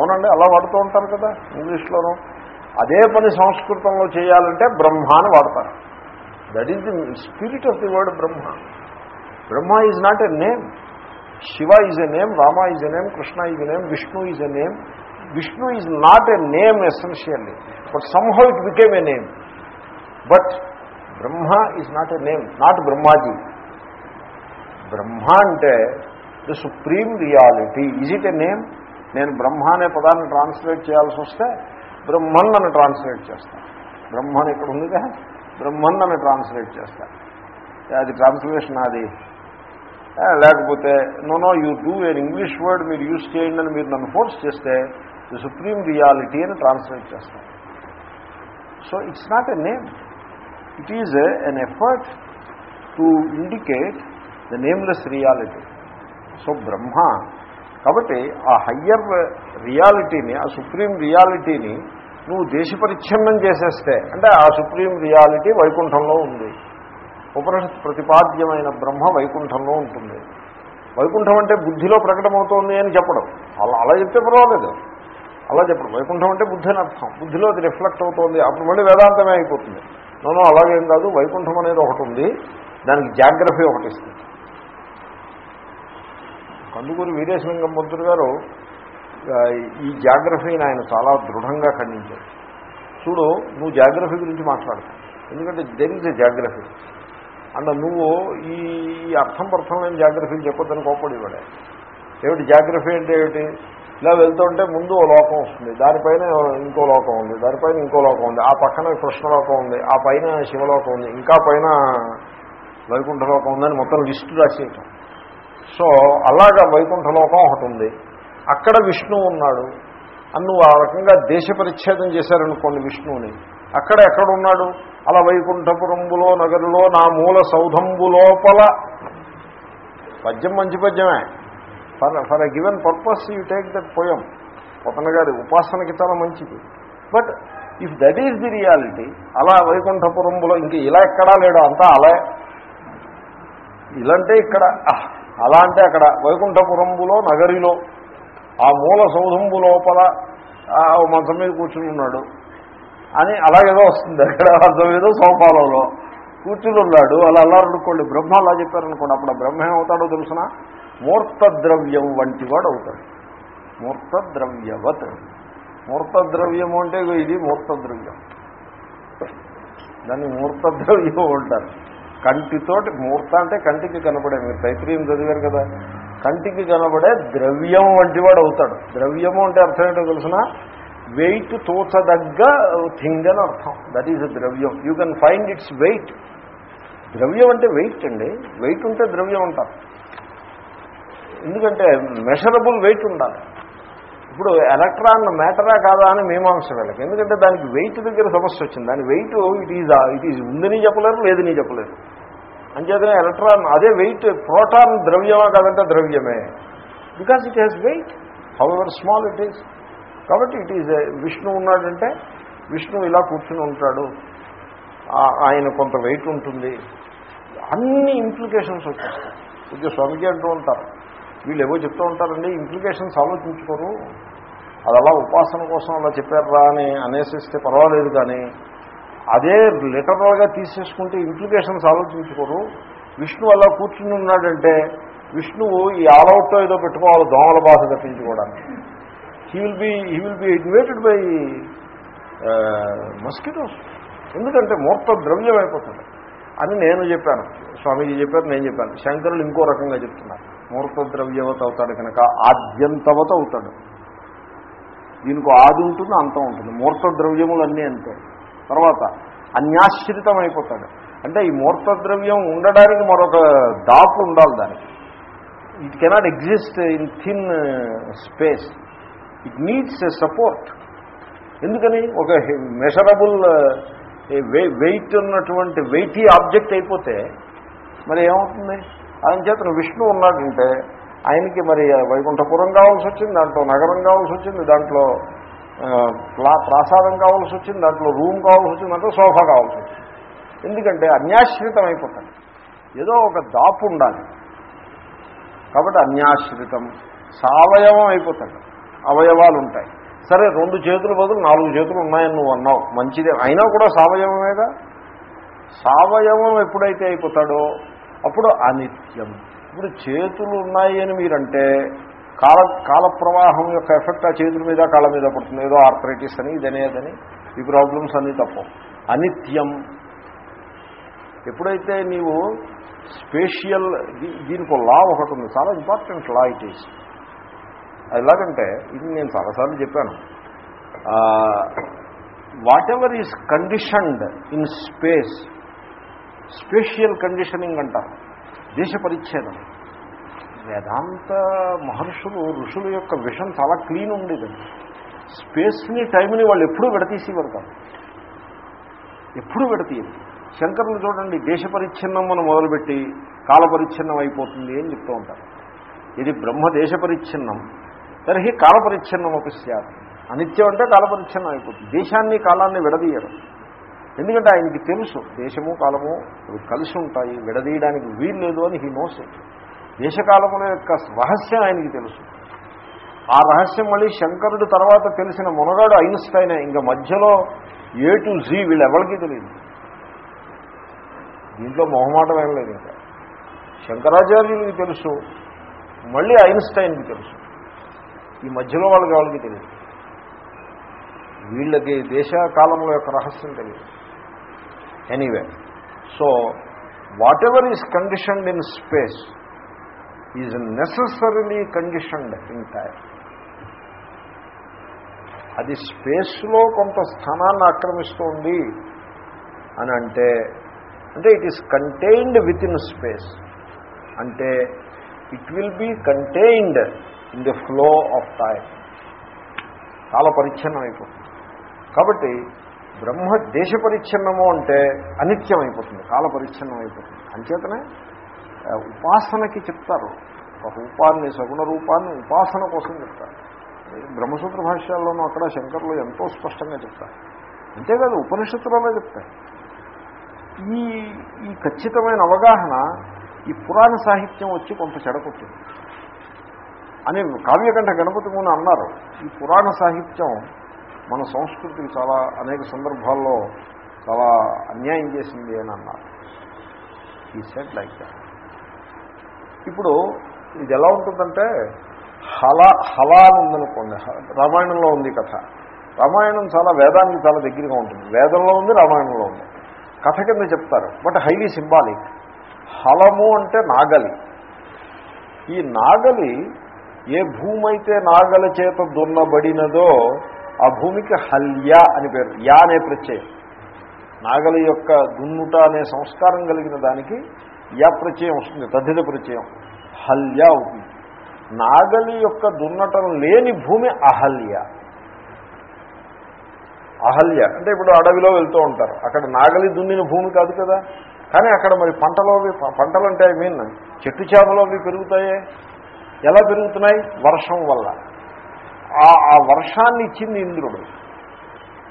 అవునండి అలా వాడుతూ ఉంటారు కదా ఇంగ్లీష్లోనూ. అదే పని సంస్కృతంలో చేయాలంటే బ్రహ్మ అని వాడతారు. That is the spirit of the word Brahma. Brahma is not a name Shiva is a name Rama is a name Krishna is a name Vishnu is a name Vishnu is not a name essentially but somehow it became a name but Brahma is not a name not Brahmaji. Brahma అంటే the supreme reality is it a name నేను బ్రహ్మ అనే పదాన్ని translate చేయాల్సి వస్తే బ్రహ్మన్ అని translate చేస్తాను బ్రహ్మన్ ఇక్కడ ఉందిగా? బ్రహ్మన్ అని ట్రాన్స్లేట్ చేస్తాను అది ట్రాన్స్లేషన్ అది లేకపోతే no no you do an English word మీరు యూజ్ చేయండి అని మీరు నన్ను ఫోర్స్ చేస్తే ది సుప్రీం రియాలిటీ అని ట్రాన్స్లేట్ చేస్తాను so it's not a name it is an effort to indicate the nameless reality so Brahma కాబట్టి ఆ హయ్యర్ రియాలిటీని ఆ సుప్రీం రియాలిటీని నువ్వు దేశపరిచ్ఛిన్నం చేసేస్తే అంటే ఆ సుప్రీం రియాలిటీ వైకుంఠంలో ఉంది. ఉపనిషత్ ప్రతిపాద్యమైన బ్రహ్మ వైకుంఠంలో ఉంటుంది. వైకుంఠం అంటే బుద్ధిలో ప్రకటమవుతోంది అని చెప్పడం. అలా అలా చెప్తే పర్వాలేదు. అలా చెప్పడం. వైకుంఠం అంటే బుద్ధి అని అర్థం. బుద్ధిలో అది రిఫ్లెక్ట్ అవుతోంది. అప్పుడు మళ్ళీ వేదాంతమే అయిపోతుంది. నోనో అలాగేం కాదు. వైకుంఠం అనేది ఒకటి ఉంది. దానికి జాగ్రఫీ ఒకటి ఇస్తుంది. కందుకూరి వీరేశలింగం మంత్రులు గారు ఈ జాగ్రఫీని ఆయన చాలా దృఢంగా ఖండించారు. చూడు నువ్వు జాగ్రఫీ గురించి మాట్లాడతావు ఎందుకంటే there is a geography and నువ్వు ఈ అర్థం అర్థం లేని జాగ్రఫీని చెప్పొద్దని కోప్పడేవాడే. ఏమిటి జాగ్రఫీ అంటే ఏమిటి? ఇలా వెళ్తుంటే ముందు ఓ లోకం వస్తుంది. దానిపైన ఇంకో లోకం ఉంది. దానిపైన ఇంకో లోకం ఉంది. ఆ పక్కన కృష్ణలోకం ఉంది. ఆ పైన శివలోకం ఉంది. ఇంకా పైన వైకుంఠలోకం ఉందని మొత్తం లిస్టు రాసేయటం. సో అలాగా వైకుంఠలోకం ఒకటి ఉంది. అక్కడ విష్ణువు ఉన్నాడు. అని నువ్వు ఆ రకంగా దేశ పరిచ్ఛేదం చేశారనుకోండి విష్ణువుని. అక్కడ ఎక్కడ ఉన్నాడు అలా వైకుంఠపురంబులో నగరులో నా మూల సౌధంబు లోపల. పద్యం మంచి పద్యమే. For for a given purpose you take that poem. Pothana గారి ఉపాసనకి చాలా మంచిది. But if that is the reality అలా వైకుంఠపురంబులో ఇంక ఇలా ఎక్కడా లేడు అంతా అలా. ఇలాంటే ఇక్కడ అలా అంటే అక్కడ వైకుంఠపురంబులో నగరిలో ఆ మూల సౌధంబు లోపల ఆ, మంచం మీద కూర్చుని ఉన్నాడు. అని అలాగేదో వస్తుంది. అక్కడ అర్థం ఏదో సోఫాలలో కూర్చుని ఉన్నాడు. అలా అల్లారనుకోండి బ్రహ్మ అలా చెప్పారనుకోండి. అప్పుడు బ్రహ్మ ఏమవుతాడో తెలుసిన? మూర్తద్రవ్యం వంటి వాడు అవుతాడు. మూర్తద్రవ్యవత్. మూర్తద్రవ్యము అంటే ఇది ఇది మూర్తద్రవ్యం. దాన్ని మూర్తద్రవ్యం అంటారు. కంటితోటి మూర్త అంటే కంటికి కనబడే మీరు తైత్రీయం చదివారు కదా కంటికి కనబడే ద్రవ్యం వంటి వాడు అవుతాడు. ద్రవ్యము అంటే అర్థం ఏంటో తెలిసిన? వెయిట్ తోచదగ్గ థింగ్ అని అర్థం. దట్ ఈజ్ ద్రవ్యం. You can find its weight ద్రవ్యం అంటే వెయిట్ అండి. వెయిట్ ఉంటే ద్రవ్యం అంటారు. ఎందుకంటే మెషరబుల్ వెయిట్ ఉండాలి. ఇప్పుడు ఎలక్ట్రాన్ మ్యాటరా కాదా అని మీమాంస వీళ్ళకి. ఎందుకంటే దానికి వెయిట్ దగ్గర సమస్య వచ్చింది. దాని weight it is it is ఉందని చెప్పలేరు లేదని చెప్పలేరు. అంచేతనే ఎలక్ట్రాన్ అదే వెయిట్ ప్రోటాన్ ద్రవ్యమా కాదంటే ద్రవ్యమే. Because it has weight however small it is కాబట్టి ఇట్ ఈజ్ విష్ణు ఉన్నాడంటే విష్ణు ఇలా కూర్చుని ఉంటాడు. ఆయన కొంత వెయిట్ ఉంటుంది. అన్ని ఇంప్లికేషన్స్ వచ్చేస్తాయి. కొంచెం స్వామిజీ అంటూ ఉంటారు. వీళ్ళు ఏవో చెప్తూ ఉంటారండి ఇంప్లికేషన్స్ ఆలోచించుకోరు. అది అలా ఉపాసన కోసం అలా చెప్పారా అని అనేసిస్తే పర్వాలేదు కానీ అదే లిటరల్గా తీసేసుకుంటే ఇంప్లికేషన్స్ ఆలోచించుకోరు. విష్ణు అలా కూర్చుని ఉన్నాడంటే విష్ణువు ఈ ఆలౌట్తో ఏదో పెట్టుకోవాలి దోమల బాధ తప్పించుకోవడానికి. He will be he will be invaded by mosquitoes ఎందుకంటే మూర్త ద్రవ్యం అయిపోతుంది. అని నేను చెప్పాను. స్వామీజీ చెప్పారు నేను చెప్పాను. శంకరులు ఇంకో రకంగా చెప్తున్నారు. మూర్త ద్రవ్యవత అవుతాడు కనుక ఆద్యంతవత అవుతాడు. దీనికి ఆది ఉంటుంది అంతం ఉంటుంది. మూర్త ద్రవ్యములు అన్నీ అంతే. తర్వాత అన్యాశ్రితం అయిపోతాడు అంటే ఈ మూర్త ద్రవ్యం ఉండడానికి మరొక దాపు ఉండాలి దానికి. It cannot exist in thin space it needs a support ఎందుకని? ఒక మెషరబుల్ వెయిట్ uh, ఉన్నటువంటి వెయిటీ ఆబ్జెక్ట్ అయిపోతే మరి ఏమవుతుంది? ఆయన చేతను విష్ణు ఉన్నాడంటే ఆయనకి మరి వైకుంఠపురం కావాల్సి వచ్చింది దాంట్లో నగరం కావాల్సి వచ్చింది దాంట్లో ప్లా ప్రాసాదం కావాల్సి వచ్చింది దాంట్లో రూమ్ కావాల్సి వచ్చింది అంటే సోఫా కావాల్సి వచ్చింది. ఎందుకంటే అన్యాశ్రితం అయిపోతాడు ఏదో ఒక దాపు ఉండాలి. కాబట్టి అన్యాశ్రితం సవయవం అయిపోతాడు అవయవాలు ఉంటాయి. సరే రెండు చేతులు బదులు నాలుగు చేతులు ఉన్నాయని నువ్వు అన్నావు. మంచిదే. అయినా కూడా సవయవమేగా? సవయవం ఎప్పుడైతే అయిపోతాడో అప్పుడు అనిత్యం. ఇప్పుడు చేతులు ఉన్నాయి అని మీరంటే కాల కాల ప్రవాహం యొక్క ఎఫెక్ట్ ఆ చేతుల మీద కాళ్ళ మీద పడుతుంది. ఏదో ఆర్థరైటిస్ అని ఇదనేదని ఈ ప్రాబ్లమ్స్ అన్నీ తప్ప అనిత్యం. ఎప్పుడైతే నీవు స్పేషియల్ దీనికి లా ఒకటి ఉంది. చాలా ఇంపార్టెంట్ లా ఇట్ ఈస్. ఎలాగంటే ఇది నేను చాలాసార్లు చెప్పాను. Whatever is conditioned in space. Spatial conditioning అంటారు. దేశ పరిచ్ఛేదం. వేదాంత మహర్షులు ఋషుల యొక్క విషం చాలా క్లీన్ ఉండేది. స్పేస్ని టైంని వాళ్ళు ఎప్పుడూ విడతీసేవారు కాదు. ఎప్పుడూ విడతీయరు. శంకరులు చూడండి దేశ పరిచ్ఛిన్నం మనం మొదలుపెట్టి కాల పరిచ్ఛిన్నం అయిపోతుంది అని చెప్తూ ఉంటారు. ఇది బ్రహ్మ దేశ పరిచ్ఛిన్నం. తర్హి కాల పరిచ్ఛిన్నం ఒక అనిత్యం అంటే కాల పరిచ్ఛిన్నం అయిపోతుంది. దేశాన్ని కాలాన్ని విడదీయరు. ఎందుకంటే ఆయనకి తెలుసు దేశము కాలము అవి కలిసి ఉంటాయి విడదీయడానికి వీల్లేదు అని హీ నోస్ ఇట్ దేశకాలముల యొక్క రహస్యం ఆయనకి తెలుసు. ఆ రహస్యం మళ్ళీ శంకరుడు తర్వాత తెలిసిన మునగాడు ఐన్స్టైన్ ఇంకా మధ్యలో ఏ టు జీ వీళ్ళు ఎవరికి తెలియదు. దీంట్లో మొహమాటం ఏం లేదు ఇంకా. శంకరాచార్యులకి తెలుసు మళ్ళీ ఐన్స్టైన్కి తెలుసు. ఈ మధ్యలో వాళ్ళకి వాళ్ళకి తెలియదు? వీళ్ళకి దేశ కాలంలో యొక్క రహస్యం తెలియదు. Anyway so whatever is conditioned in space is necessarily conditioned in time అది స్పేస్లో కొంత స్థానాన్ని ఆక్రమిస్తోంది అని అంటే అంటే it is contained within space అంటే it will be contained in the flow of time చాలా పరిచ్ఛన్నం అయిపోతుంది కాబట్టి బ్రహ్మ దేశ పరిచ్ఛిన్నము అంటే అనిత్యం అయిపోతుంది కాల పరిచ్ఛిన్నం అయిపోతుంది అంచేతనే ఉపాసనకి చెప్తారు. ఒక రూపాన్ని సగుణ రూపాన్ని ఉపాసన కోసం చెప్తారు. బ్రహ్మసూత్ర భాష్యాల్లోనూ అక్కడ శంకర్లు ఎంతో స్పష్టంగా చెప్తారు. అంతేకాదు ఉపనిషత్తులలో చెప్తారు. ఈ ఈ ఖచ్చితమైన అవగాహన ఈ పురాణ సాహిత్యం వచ్చి కొంత చెడకొచ్చింది అని కావ్యకంఠ గణపతి మూని అన్నారు ఈ పురాణ సాహిత్యం మన సంస్కృతికి చాలా అనేక సందర్భాల్లో చాలా అన్యాయం చేసింది అని అన్నారు. ఈ సెట్ లైక్ దాట్ ఇప్పుడు ఇది ఎలా ఉంటుందంటే హల హల అని ఉందనుకోండి. రామాయణంలో ఉంది కథ. రామాయణం చాలా వేదానికి చాలా దగ్గరగా ఉంటుంది. వేదంలో ఉంది రామాయణంలో ఉంది. కథ కింద చెప్తారు. But highly symbolic. హలము అంటే నాగలి. ఈ నాగలి ఏ భూమైతే నాగల చేత దున్నబడినదో ఆ భూమికి హల్య అని పేరు. యా అనే ప్రత్యయం. నాగలి యొక్క దున్నుట అనే సంస్కారం కలిగిన దానికి యా ప్రత్యయం వస్తుంది తద్ధిత ప్రత్యయం. హల్య అవుతుంది. నాగలి యొక్క దున్నటం లేని భూమి అహల్య. అహల్య. అంటే ఇప్పుడు అడవిలో వెళ్తూ ఉంటారు. అక్కడ నాగలి దున్నిన భూమి కాదు కదా. కానీ అక్కడ మరి పంటలో పంటలు అంటే ఐ మీన్ చెట్టు చేపలు అవి పెరుగుతాయే? ఎలా పెరుగుతున్నాయి? వర్షం వల్ల. ఆ వర్షాన్ని ఇచ్చింది ఇంద్రుడు.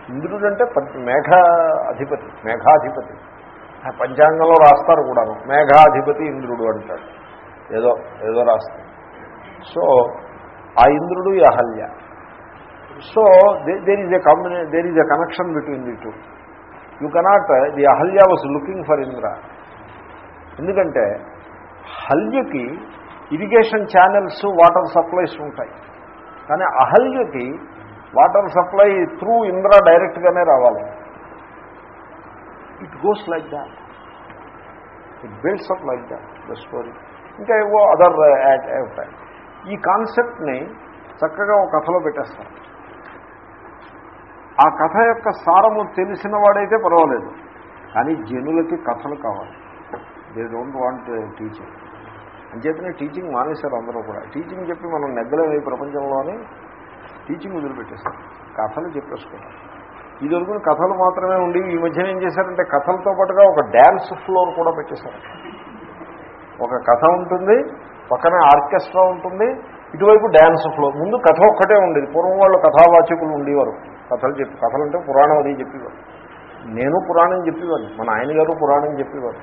ఇంద్రుడు అంటే మేఘ అధిపతి మేఘాధిపతి. పంచాంగంలో రాస్తారు కూడాను. మేఘాధిపతి ఇంద్రుడు అంటాడు. ఏదో ఏదో రాస్తారు. సో ఆ ఇంద్రుడు ఈ Ahalya. So there is a combine there is a connection between the two you cannot the Ahalya was looking for Indra. ఎందుకంటే హల్యకి ఇరిగేషన్ ఛానల్స్ వాటర్ సప్లైస్ ఉంటాయి. కానీ అహల్యకి వాటర్ సప్లై త్రూ ఇంద్ర డైరెక్ట్గానే రావాలి. It goes like that it builds up like that the story ఇంకా ఏవో other ఉంటాయి uh, uh, ఈ కాన్సెప్ట్ని చక్కగా ఒక కథలో పెట్టేస్తారు. ఆ కథ యొక్క సారము తెలిసిన వాడైతే పర్వాలేదు. కానీ జనులకి కథలు కావాలి. దే డోంట్ వాంట్ టీచింగ్ అంచేతనే టీచింగ్ మానేశారు అందరూ కూడా. టీచింగ్ చెప్పి మనం నెగ్గలేము ఈ ప్రపంచంలోని టీచింగ్ వదిలిపెట్టేస్తాం కథలు చెప్పేసుకుంటాం ఇది వరకు కథలు మాత్రమే ఉండి ఈ మధ్యన ఏం చేశారంటే కథలతో పాటుగా ఒక డ్యాన్స్ ఫ్లోర్ కూడా పెట్టేశారు. ఒక కథ ఉంటుంది పక్కన ఆర్కెస్ట్రా ఉంటుంది ఇటువైపు డ్యాన్స్ ఫ్లోర్ ముందు కథ ఒక్కటే ఉండేది. పూర్వం వాళ్ళు కథావాచకులు ఉండేవారు. కథలు చెప్పి కథలు అంటే పురాణం అది చెప్పేవారు. నేను పురాణం చెప్పేవారు మన ఆయన గారు పురాణం చెప్పేవారు.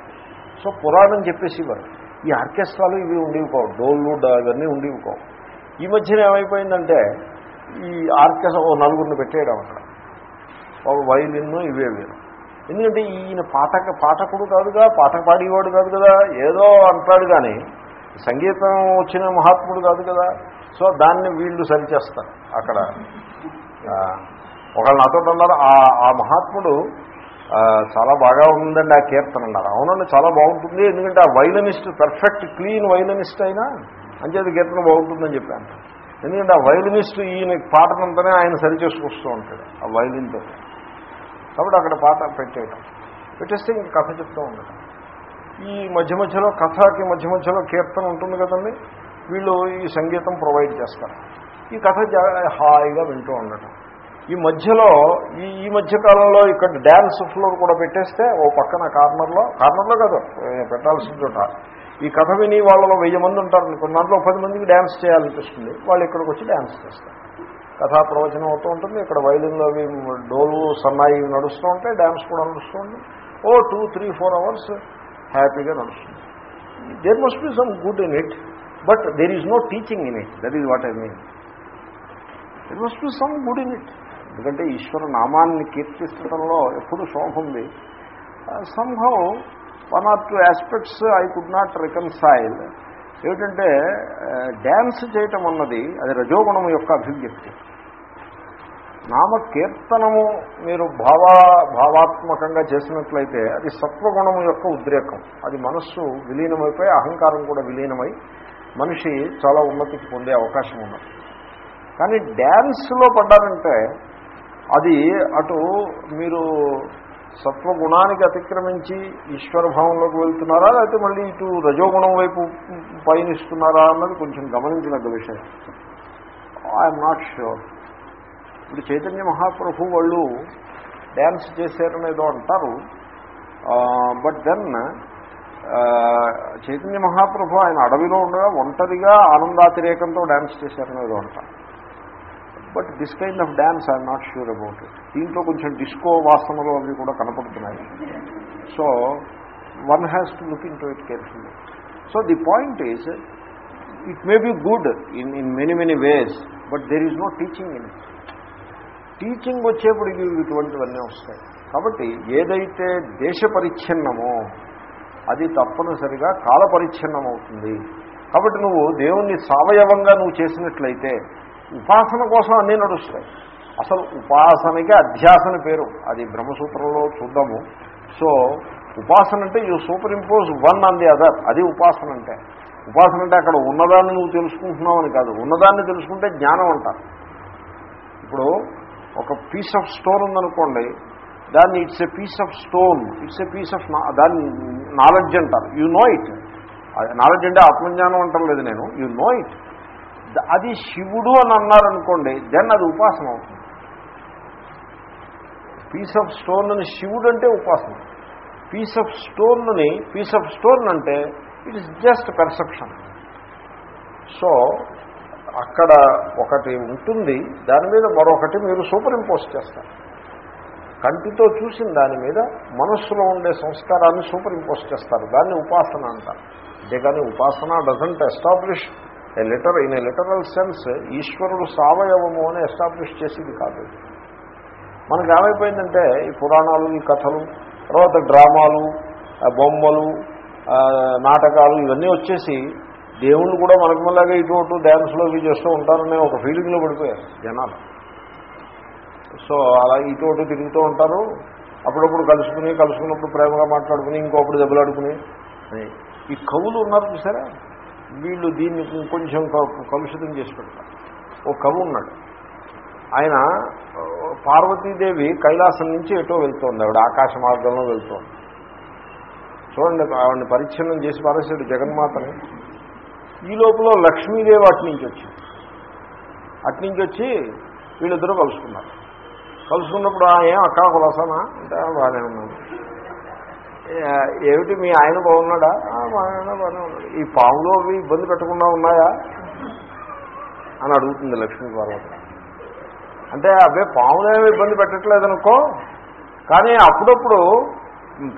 సో పురాణం చెప్పేసేవారు. ఈ ఆర్కెస్ట్రాలు ఇవి ఉండేవి కావు. డోళ్ళు ఇవన్నీ ఉండేవి కావు. ఈ మధ్యన ఏమైపోయిందంటే ఈ ఆర్కెస్ట్రా ఓ నలుగురిని పెట్టేయడం అక్కడ. ఒక వైలిన్ ఇవే వీరు. ఎందుకంటే ఈయన పాఠక పాఠకుడు కాదుగా పాట పాడేవాడు కాదు కదా ఏదో అంటాడు కానీ సంగీతం వచ్చిన మహాత్ముడు కాదు కదా సో దాన్ని వీళ్ళు సరిచేస్తారు అక్కడ. ఒకళ్ళు నాతో అన్నారు ఆ ఆ మహాత్ముడు చాలా బాగా ఉందండి ఆ కీర్తన అన్నారు. అవునండి చాలా బాగుంటుంది. ఎందుకంటే ఆ వైలనిస్ట్ పర్ఫెక్ట్ క్లీన్ వైలనిస్ట్ అయినా అంచేది కీర్తన బాగుంటుందని చెప్పాను. ఎందుకంటే ఆ వైలనిస్ట్ ఈయన పాటనంతనే ఆయన సరి చేసుకొస్తూ ఉంటాడు ఆ వైలిన్తో కాబట్టి అక్కడ పాట పెట్టేయడం పెట్టేస్తే ఇంక కథ చెప్తూ ఉండటం. ఈ మధ్య మధ్యలో కథకి మధ్య మధ్యలో కీర్తన ఉంటుంది కదండి వీళ్ళు ఈ సంగీతం ప్రొవైడ్ చేస్తారు. ఈ కథ హాయిగా వింటూ ఉండటం. ఈ మధ్యలో ఈ ఈ మధ్య కాలంలో ఇక్కడ డ్యాన్స్ ఫ్లోర్ కూడా పెట్టేస్తే ఓ పక్కన కార్నర్లో కార్నర్లో కాదు ఏ, పెట్టాల్సిన చోట. ఈ కథ విని వాళ్ళలో వెయ్యి మంది ఉంటారు కొన్ని దాంట్లో పది మందికి డ్యాన్స్ చేయాలనిపిస్తుంది. వాళ్ళు ఇక్కడికి వచ్చి డ్యాన్స్ చేస్తారు. కథా ప్రవచనం అవుతూ ఉంటుంది. ఇక్కడ వైలిన్లో అవి డోలు సన్నాయి నడుస్తూ ఉంటాయి డ్యాన్స్ కూడా నడుస్తూ ఉంటుంది ఓ టూ త్రీ ఫోర్ అవర్స్ హ్యాపీగా నడుస్తుంది. There must be some good in it but there is no teaching in it that is what I mean there must be some good in it ఎందుకంటే ఈశ్వర నామాన్ని కీర్తిస్తడంలో ఎప్పుడు శోభ ఉంది. సంభవం one or two aspects I could not reconcile ఏమిటంటే dance చేయటం అన్నది అది రజోగుణం యొక్క అభివ్యక్తి. నామ కీర్తనము మీరు భావ భావాత్మకంగా చేసినట్లయితే అది సత్వగుణము యొక్క ఉద్రేకం. అది మనస్సు విలీనమైపోయి అహంకారం కూడా విలీనమై మనిషి చాలా ఉన్నతికి పొందే అవకాశం ఉన్నది. కానీ డ్యాన్స్లో పడ్డారంటే అది అటు మీరు సత్వగుణానికి అతిక్రమించి ఈశ్వర భావంలోకి వెళ్తున్నారా లేకపోతే మళ్ళీ ఇటు రజోగుణం వైపు పయనిస్తున్నారా అన్నది కొంచెం గమనించదగ్గ విషయం. ఐఎమ్ నాట్ ష్యూర్ ఇప్పుడు చైతన్య మహాప్రభు వాళ్ళు డ్యాన్స్ చేశారనేదో అంటారు. బట్ దెన్ చైతన్య మహాప్రభు ఆయన అడవిలో ఉండగా ఒంటరిగా ఆనందాతిరేకంతో డ్యాన్స్ చేశారనేదో అంటారు. But this kind of dance I'm not sure about దీంట్లో కొంచెం డిస్కో వాసనలు అవి కూడా కనపడుతున్నాయి. So one has to look into it carefully. So the point is it may be good in in many many ways but there is no teaching in it. Teaching వచ్చేప్పటికి ఇటువంటివన్నీ వస్తాయి. కాబట్టి ఏదైతే దేశ పరిచ్ఛిన్నమో అది తప్పనిసరిగా కాల పరిచ్ఛిన్నం అవుతుంది కాబట్టి నువ్వు దేవుణ్ణి సావయవంగా నువ్వు చేసినట్లయితే ఉపాసన కోసం అన్నీ నడుస్తాయి. అసలు ఉపాసనకి అధ్యాసన పేరు. అది బ్రహ్మసూత్రంలో చూద్దాము. సో ఉపాసన అంటే you superimpose one on the other అది ఉపాసన అంటే. ఉపాసన అంటే అక్కడ ఉన్నదాన్ని నువ్వు తెలుసుకుంటున్నావు అని కాదు. ఉన్నదాన్ని తెలుసుకుంటే జ్ఞానం అంటారు. ఇప్పుడు ఒక పీస్ ఆఫ్ స్టోన్ ఉందనుకోండి దాన్ని it's a piece of stone it's a piece of దాన్ని నాలెడ్జ్ అంటారు. యు నో ఇట్ నాలెడ్జ్ అంటే ఆత్మజ్ఞానం అంటలేదు నేను. యు నో ఇట్ అది శివుడు అని అన్నారనుకోండి దెన్ అది ఉపాసన అవుతుంది. పీస్ ఆఫ్ స్టోన్ శివుడు అంటే ఉపాసన. పీస్ ఆఫ్ స్టోన్ని పీస్ ఆఫ్ స్టోన్ అంటే it is just perception so అక్కడ ఒకటి ఉంటుంది దాని మీద మరొకటి మీరు సూపర్ ఇంపోజ్ చేస్తారు. కంటితో చూసిన దాని మీద మనస్సులో ఉండే సంస్కారాన్ని సూపర్ ఇంపోజ్ చేస్తారు. దాన్ని ఉపాసన అంటారు. అంతేగాని ఉపాసన doesn't establish liter in a literal sense ఈశ్వరుడు సావయవము అని ఎస్టాబ్లిష్ చేసేది కాదు. మనకు ఏమైపోయిందంటే ఈ పురాణాలు ఈ కథలు తర్వాత డ్రామాలు బొమ్మలు నాటకాలు ఇవన్నీ వచ్చేసి దేవుళ్ళు కూడా మనకు మళ్ళాగా ఇటు అటు డ్యాన్స్లో ఇవి చేస్తూ ఉంటారనే ఒక ఫీలింగ్లో పడిపోయారు జనాలు. సో అలా ఇటు అటు తిరుగుతూ ఉంటారు. అప్పుడప్పుడు కలుసుకుని కలుసుకున్నప్పుడు ప్రేమగా మాట్లాడుకుని ఇంకొకటి దెబ్బలాడుకుని. ఈ కవులు ఉన్నారు చూసారా? వీళ్ళు దీన్ని కొంచెం కలుషితం చేసి పెడతారు. ఓ కవి ఉన్నాడు. ఆయన పార్వతీదేవి కైలాసం నుంచి ఎటో వెళ్తోంది. ఆవిడ ఆకాశ మార్గంలో వెళ్తోంది. చూడండి ఆవిడని పరిచ్ఛిన్నం చేసి పారేసాడు జగన్మాతని. ఈ లోపల లక్ష్మీదేవి అటు నుంచి వచ్చింది అటు నుంచి వచ్చి వీళ్ళిద్దరూ కలుసుకున్నారు. కలుసుకున్నప్పుడు "ఆ, ఏం అక్క కులసానా? అంటే బాగానే ఉన్నాను. ఏమిటి మీ ఆయన బాగున్నాడా? మా ఆయన బాగానే ఉన్నాడు. ఈ పాములు అవి ఇబ్బంది పెట్టకుండా ఉన్నాయా? అని అడుగుతుంది లక్ష్మీ పార్వతి. అంటే అవే పాములేమి ఇబ్బంది పెట్టట్లేదనుకో కానీ అప్పుడప్పుడు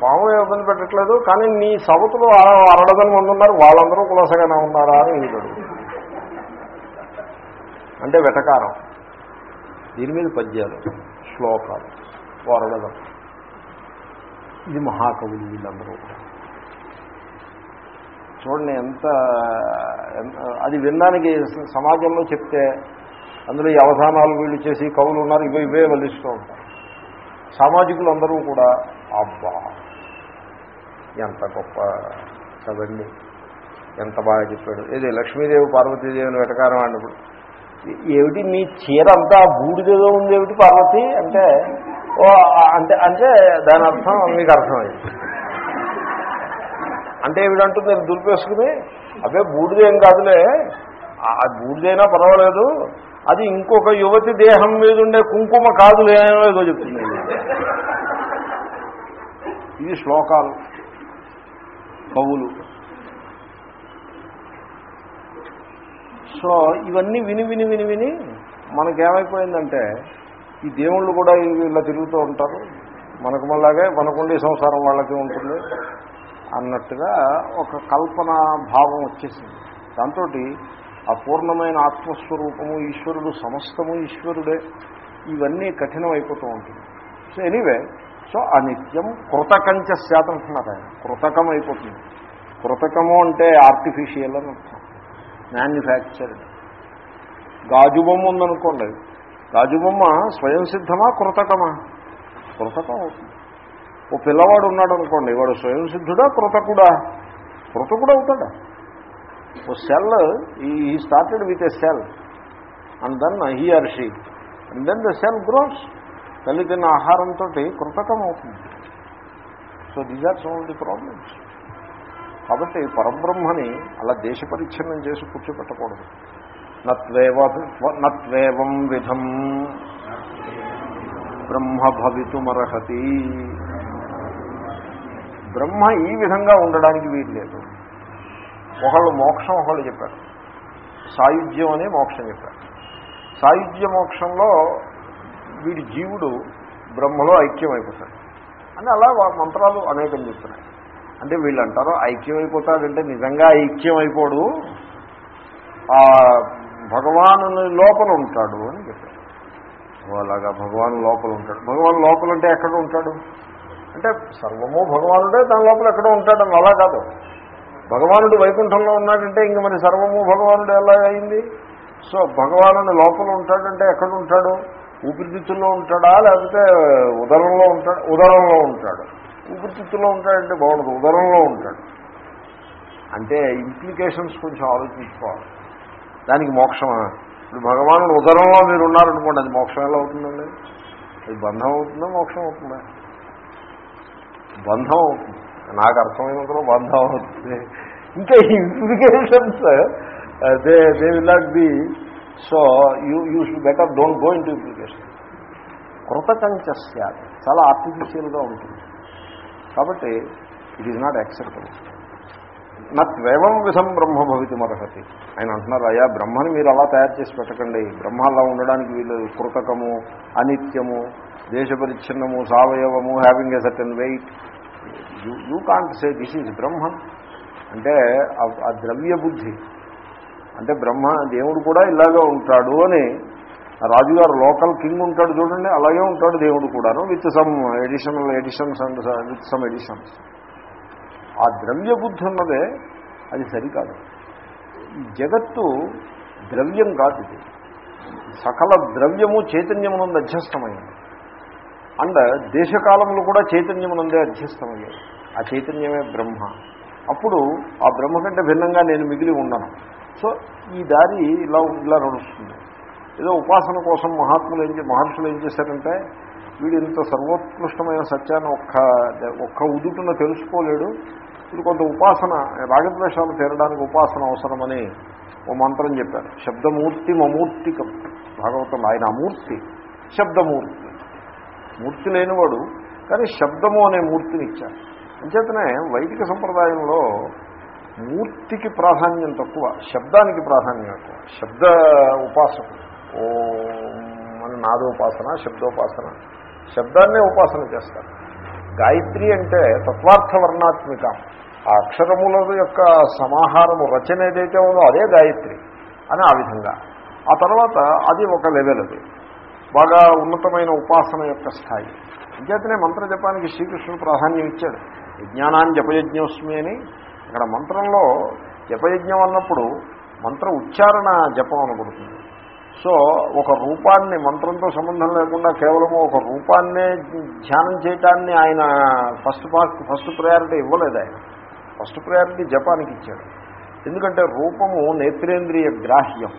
పాములు ఏమి ఇబ్బంది పెట్టట్లేదు కానీ నీ సవతులు అరడదని మంది ఉన్నారు వాళ్ళందరూ కులసగానే ఉన్నారా అని వీడు అంటే వెటకారం. దీని మీద పద్యాలు శ్లోకాలు వరడడం ఇది మహాకవులు వీళ్ళందరూ చూడండి ఎంత అది వినడానికి సమాజంలో చెప్తే అందులో ఈ అవధానాలు వీళ్ళు చేసి కవులు ఉన్నారు ఇవే ఇవే వల్లిస్తూ ఉంటారు. సామాజికులందరూ కూడా అబ్బా ఎంత గొప్ప చదండి ఎంత బాగా చెప్పాడు. ఏది లక్ష్మీదేవి పార్వతీదేవిని వెటకారం అన్నప్పుడు ఏమిటి మీ చీర అంతా బూడిదేదో ఉంది ఏమిటి పార్వతి? అంటే ఓ అంటే అంటే దాని అర్థం మీకు అర్థమైంది. అంటే ఏమిటంటూ నేను దులిపేసుకుని అవే బూడిదేం కాదులే. ఆ బూడిదైనా పర్వాలేదు. అది ఇంకొక యువతి దేహం మీద ఉండే కుంకుమ కాదులే ఏదో చెప్తుంది. ఇది శ్లోకాలు కవులు. సో ఇవన్నీ విని విని విని విని మనకేమైపోయిందంటే ఈ దేవుళ్ళు కూడా ఇలా తిరుగుతూ ఉంటారు. మనకు మళ్ళాగే మనకుండే సంసారం వాళ్ళకి ఉంటుంది అన్నట్టుగా ఒక కల్పన భావం వచ్చేసింది. దాంతో ఆ పూర్ణమైన ఆత్మస్వరూపము ఈశ్వరుడు సమస్తము ఈశ్వరుడే ఇవన్నీ కఠినం అయిపోతూ ఉంటుంది సో ఎనీవే సో అనిత్యం కృతకంచ శాతం అంటున్నారు ఆయన. కృతకం అయిపోతుంది కృతకము అంటే ఆర్టిఫిషియల్ అని అర్థం. మ్యానుఫ్యాక్చర్డ్ గాజు బొమ్మ ఉందనుకోండి రాజుబొమ్మ స్వయం సిద్ధమా కృతకమా? కృతకం. అవుతుంది ఓ పిల్లవాడు ఉన్నాడు అనుకోండి వాడు స్వయం సిద్ధుడా కృతకుడా? కృతకుడు అవుతాడా? ఓ cell he started with a cell and then he or she and then the cell grows తల్లి తిన్న ఆహారంతో కృతకం అవుతుంది. So these are some of the problems కాబట్టి పరబ్రహ్మని అలా దేశపరిచ్ఛిన్నం చేసి కూర్చోపెట్టకూడదు. నత్వేవ నత్వేవం విధం. బ్రహ్మ భవితుమర్హతి. బ్రహ్మ ఈ విధంగా ఉండడానికి వీలు లేదు. ఒకళ్ళు మోక్షం ఒకళ్ళు చెప్పారు. సాయుధ్యం అనే మోక్షం చెప్పారు. సాయుధ్య మోక్షంలో వీడి జీవుడు బ్రహ్మలో ఐక్యం అయిపోతాడు అని అలా వా- మంత్రాలు అనేకం చెప్తున్నాయి. అంటే వీళ్ళు అంటారు ఐక్యం అయిపోతాడంటే నిజంగా ఐక్యం అయిపోడు భగవాను లోపల ఉంటాడు అని చెప్పారు. అలాగా భగవాన్ లోపల ఉంటాడు. భగవాన్ లోపల అంటే ఎక్కడ ఉంటాడు? అంటే సర్వము భగవానుడే దాని లోపల ఎక్కడో ఉంటాడని అలా కాదు. భగవానుడు వైకుంఠంలో ఉన్నాడంటే ఇంక మరి సర్వము భగవానుడు ఎలా అయింది? సో భగవానుడు లోపల ఉంటాడంటే ఎక్కడ ఉంటాడు? ఊపిరితిత్తుల్లో ఉంటాడా? లేకపోతే ఉదరంలో ఉంటాడు? ఉదరంలో ఉంటాడు. ఊపిరితిత్తుల్లో ఉంటాడంటే బాగుండదు. ఉదరంలో ఉంటాడు. అంటే ఇంప్లికేషన్స్ కొంచెం ఆలోచించుకోవాలి. దానికి మోక్షమా? ఇప్పుడు భగవానుడు ఉదరంలో మీరు ఉన్నారనుకోండి అది మోక్షం ఎలా అవుతుందండి? అది బంధం అవుతుందా మోక్షం అవుతుందా? బంధం అవుతుంది. నాకు అర్థమైనంతలో బంధం అవుతుంది. ఇంకా implications uh, they they will not be so you you should better don't go into implication కృతకంచస్య చాలా ఆర్టిఫిషియల్గా ఉంటుంది. కాబట్టి ఇట్ ఈజ్ నాట్ యాక్సెప్టబుల్ నత్వేవం విధం బ్రహ్మ భవితుమర్హతి. ఆయన అంటున్నారు అయ్యా బ్రహ్మని మీరు అలా తయారు చేసి పెట్టకండి. బ్రహ్మ అలా ఉండడానికి వీళ్ళు కృతకము అనిత్యము దేశపరిచ్ఛిన్నము సావయవము having a certain weight you you can't say this is Brahma. అంటే ఆ- ద్రవ్య బుద్ధి. అంటే బ్రహ్మ దేవుడు కూడా ఇలాగే ఉంటాడు అని. రాజుగారు లోకల్ కింగ్ ఉంటాడు చూడండి అలాగే ఉంటాడు దేవుడు కూడాను with some additional editions and with some editions ఆ ద్రవ్య బుద్ధి ఉన్నదే అది సరికాదు. ఈ జగత్తు ద్రవ్యం కాదు ఇది. సకల ద్రవ్యము చైతన్యమునందు అధ్యస్థమైంది అండ్ దేశకాలంలో కూడా చైతన్యమునందే అధ్యస్థమయ్యాయి ఆ చైతన్యమే బ్రహ్మ. అప్పుడు ఆ బ్రహ్మ కంటే భిన్నంగా నేను మిగిలి ఉండను. సో ఈ దారి ఇలా ఇలా నడుస్తుంది. ఏదో ఉపాసన కోసం మహాత్ములు ఏం మహర్షులు ఏం చేశారంటే వీడు ఇంత సర్వోత్కృష్టమైన సత్యాన్ని ఒక్క ఒక్క ఉదుటున తెలుసుకోలేడు. ఇప్పుడు కొంత ఉపాసన రాగద్వేషాలు తీరడానికి ఉపాసన అవసరమని ఓ మంత్రం చెప్పారు. శబ్దమూర్తి మమూర్తికం. భాగవతంలో ఆయన అమూర్తి శబ్దమూర్తి. మూర్తి లేనివాడు కానీ శబ్దము అనే మూర్తిని ఇచ్చారు. అంచేతనే వైదిక సంప్రదాయంలో మూర్తికి ప్రాధాన్యం తక్కువ శబ్దానికి ప్రాధాన్యం ఎక్కువ. శబ్ద ఉపాసన ఓ మన నాదోపాసన శబ్దోపాసన. శబ్దాన్నే ఉపాసన చేస్తారు. గాయత్రి అంటే తత్వార్థ వర్ణాత్మిక ఆ అక్షరముల యొక్క సమాహారము రచన ఏదైతే ఉందో అదే గాయత్రి అని ఆ విధంగా. ఆ తర్వాత అది ఒక లెవెల్ అది. బాగా ఉన్నతమైన ఉపాసన యొక్క స్థాయి. అంచేతనే మంత్ర జపానికి శ్రీకృష్ణుడు ప్రాధాన్యం ఇచ్చాడు. విజ్ఞానాన్ని జపయజ్ఞోస్మి అని. అక్కడ మంత్రంలో జపయజ్ఞం అన్నప్పుడు మంత్ర ఉచ్చారణ జపం అనబడుతుంది సో ఒక రూపాన్ని మంత్రంతో సంబంధం లేకుండా కేవలము ఒక రూపాన్నే ధ్యానం చేయటాన్ని ఆయన ఫస్ట్ పార్ట్ ఫస్ట్ ప్రయారిటీ ఇవ్వలేదు ఆయన. ఫస్ట్ ప్రయారిటీ జపానికి ఇచ్చాడు. ఎందుకంటే రూపము నేత్రేంద్రియ గ్రాహ్యం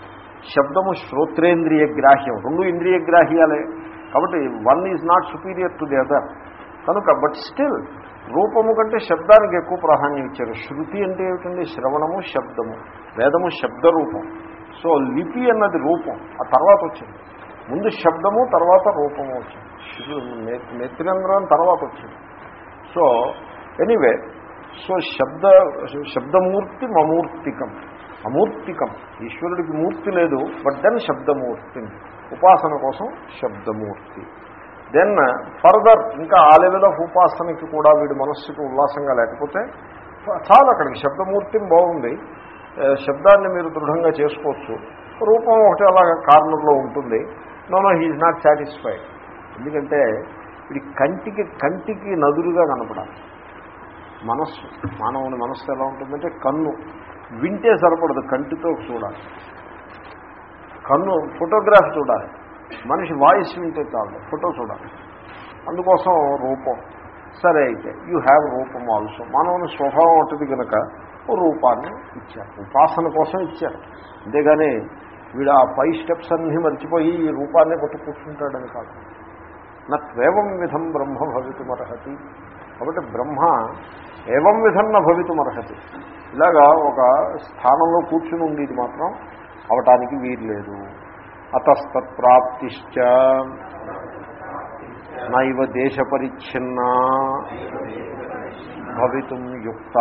శబ్దము శ్రోత్రేంద్రియ గ్రాహ్యం రెండు ఇంద్రియ గ్రాహ్యాలే. కాబట్టి one is not superior to the other కనుక బట్ స్టిల్ రూపము కంటే శబ్దానికి ఎక్కువ ప్రాధాన్యం ఇచ్చారు శృతి అంటే ఏమిటండి? శ్రవణము శబ్దము. వేదము శబ్ద రూపం సో లిపి అన్నది రూపం. ఆ తర్వాత వచ్చింది. ముందు శబ్దము తర్వాత రూపము వచ్చింది. నేత్రేంద్రం తర్వాత వచ్చింది. సో ఎనీవే సో శబ్ద శబ్దమూర్తి మమూర్తికం. అమూర్తికం. ఈశ్వరుడికి మూర్తి లేదు బట్ దెన్ శబ్దమూర్తి. ఉపాసన కోసం శబ్దమూర్తి. దెన్ ఫర్దర్ ఇంకా ఆ లెవెల్ ఆఫ్ ఉపాసనకి కూడా వీడి మనస్సుకి ఉల్లాసంగా లేకపోతే చాలు అక్కడికి శబ్దమూర్తి బాగుంది. శబ్దాన్ని మీరు దృఢంగా చేసుకోవచ్చు. రూపం ఒకటి అలాగా కార్నర్లో ఉంటుంది. No no he's not satisfied. ఎందుకంటే ఇది కంటికి కంటికి నదురుగా కనపడాలి. మనస్సు మానవుని మనస్సు ఎలా ఉంటుందంటే కన్ను వింటే సరిపడదు కంటితో చూడాలి. కన్ను ఫోటోగ్రాఫ్ చూడాలి. మనిషి వాయిస్ వింటే చాలు ఫోటో చూడాలి. అందుకోసం రూపం. సరే అయితే యూ హ్యావ్ రూపం ఆల్సో. మానవుని స్వభావం ఉంటుంది కనుక రూపాన్ని ఇచ్చారు. ఉపాసన కోసం ఇచ్చారు. అంతేగాని వీడు ఆ ఫైవ్ స్టెప్స్ అన్నీ మర్చిపోయి ఈ రూపాన్ని పట్టు కూర్చుంటాడని కాదు. నత్వేవం విధం బ్రహ్మ భవితుమర్హతి. కాబట్టి బ్రహ్మ ఏవం విధం న భవితుమర్హతి. ఇలాగా ఒక స్థానంలో కూర్చుని ఉండేది మాత్రం అవటానికి వీలు లేదు అతస్తత్ప్రాప్తిశ్చ. నైవ దేశపరిచ్ఛిన్న. భవితుం యుక్త.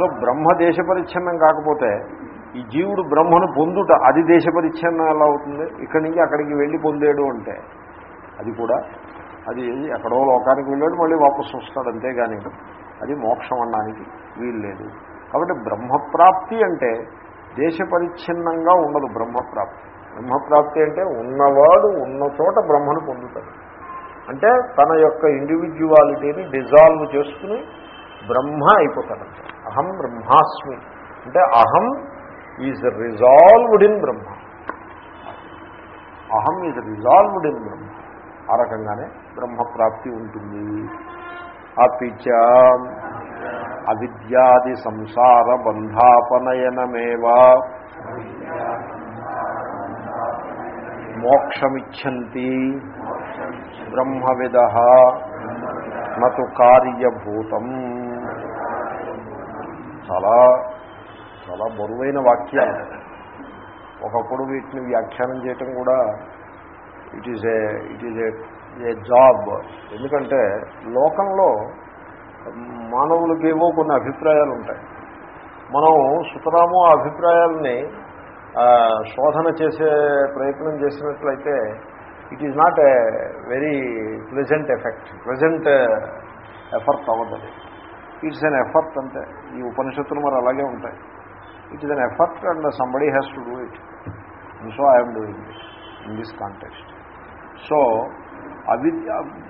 సో బ్రహ్మ దేశపరిచ్ఛిన్నం కాకపోతే ఈ జీవుడు బ్రహ్మను పొందుట అది దేశపరిచ్ఛిన్నం ఎలా అవుతుంది? ఇక్కడి నుంచి అక్కడికి వెళ్ళి పొందేడు అంటే అది కూడా అది ఎక్కడో లోకానికి వెళ్ళాడు మళ్ళీ వాపసు వస్తాడు అంతేగాని అది మోక్షం అనడానికి వీలు లేదు కాబట్టి బ్రహ్మప్రాప్తి అంటే దేశపరిచ్ఛిన్నంగా ఉండదు బ్రహ్మప్రాప్తి. బ్రహ్మప్రాప్తి అంటే ఉన్నవాడు ఉన్న చోట బ్రహ్మను పొందుతాడు. అంటే తన యొక్క ఇండివిజువాలిటీని డిజాల్వ్ చేసుకుని బ్రహ్మ అయిపోతాడు. అహం బ్రహ్మాస్మి. అంటే అహం ఈజ్ రిజాల్వ్డ్ ఇన్ బ్రహ్మ. అహం ఈజ్ రిజాల్వ్డ్ ఇన్ బ్రహ్మ. ఆ రకంగానే బ్రహ్మప్రాప్తి ఉంటుంది. అపిచ అవిద్యాది సంసార బంధాపనయనమేవా. మోక్షమిచ్చంతి బ్రహ్మవిద. నటు కార్యభూతం. చాలా చాలా బరువైన వాక్యాలు. ఒకప్పుడు వీటిని వ్యాఖ్యానం చేయటం కూడా it is a it is a job ఎందుకంటే లోకంలో మానవులకి ఏవో కొన్ని అభిప్రాయాలు ఉంటాయి. మనం సుతరాము ఆ అభిప్రాయాలని శోధన చేసే ప్రయత్నం చేసినట్లయితే it is not a very pleasant effect pleasant effort అవ్వదు ఇట్స్ అన్ ఎఫర్ట్ అంతే. ఈ ఉపనిషత్తులు మరి అలాగే ఉంటాయి. It is an effort and somebody has to do it so I'm doing it in this context so అవి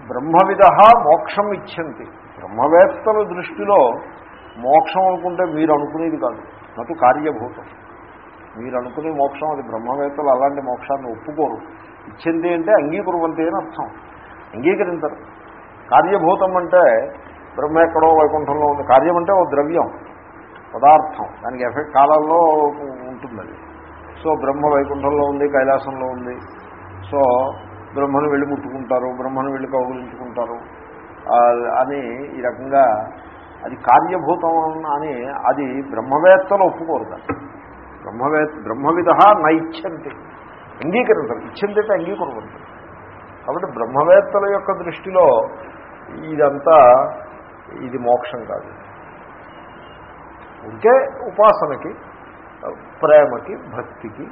బ్రహ్మవిధ మోక్షం ఇచ్చంతి బ్రహ్మవేత్తల దృష్టిలో మోక్షం అనుకుంటే మీరు అనుకునేది కాదు. నటు కార్యభూతం. మీరు అనుకునే మోక్షం అది బ్రహ్మవేత్తలు అలాంటి మోక్షాన్ని ఒప్పుకోరు. ఇచ్చింది అంటే అంగీకురువంతి అని అర్థం. అంగీకరించరు. కార్యభూతం అంటే బ్రహ్మ ఎక్కడో వైకుంఠంలో ఉంది. కార్యం అంటే ఓ ద్రవ్యం పదార్థం. దానికి ఎఫెక్ట్ కాలాల్లో ఉంటుంది అది సో బ్రహ్మ వైకుంఠంలో ఉంది కైలాసంలో ఉంది. సో బ్రహ్మను వెళ్ళి ముట్టుకుంటారు బ్రహ్మను వెళ్ళి కౌగులించుకుంటారు. అని ఈ రకంగా అది కార్యభూతం అని అది బ్రహ్మవేత్తలు ఒప్పుకోరు దాన్ని. బ్రహ్మవే బ్రహ్మవిధ నైచ్చంతి అంగీకరించరు. ఇచ్చింది అంగీకూరవద్దు కాబట్టి బ్రహ్మవేత్తల యొక్క దృష్టిలో ఇదంతా ఇది మోక్షం కాదు. ఉంటే ఉపాసనకి ప్రేమకి భక్తికి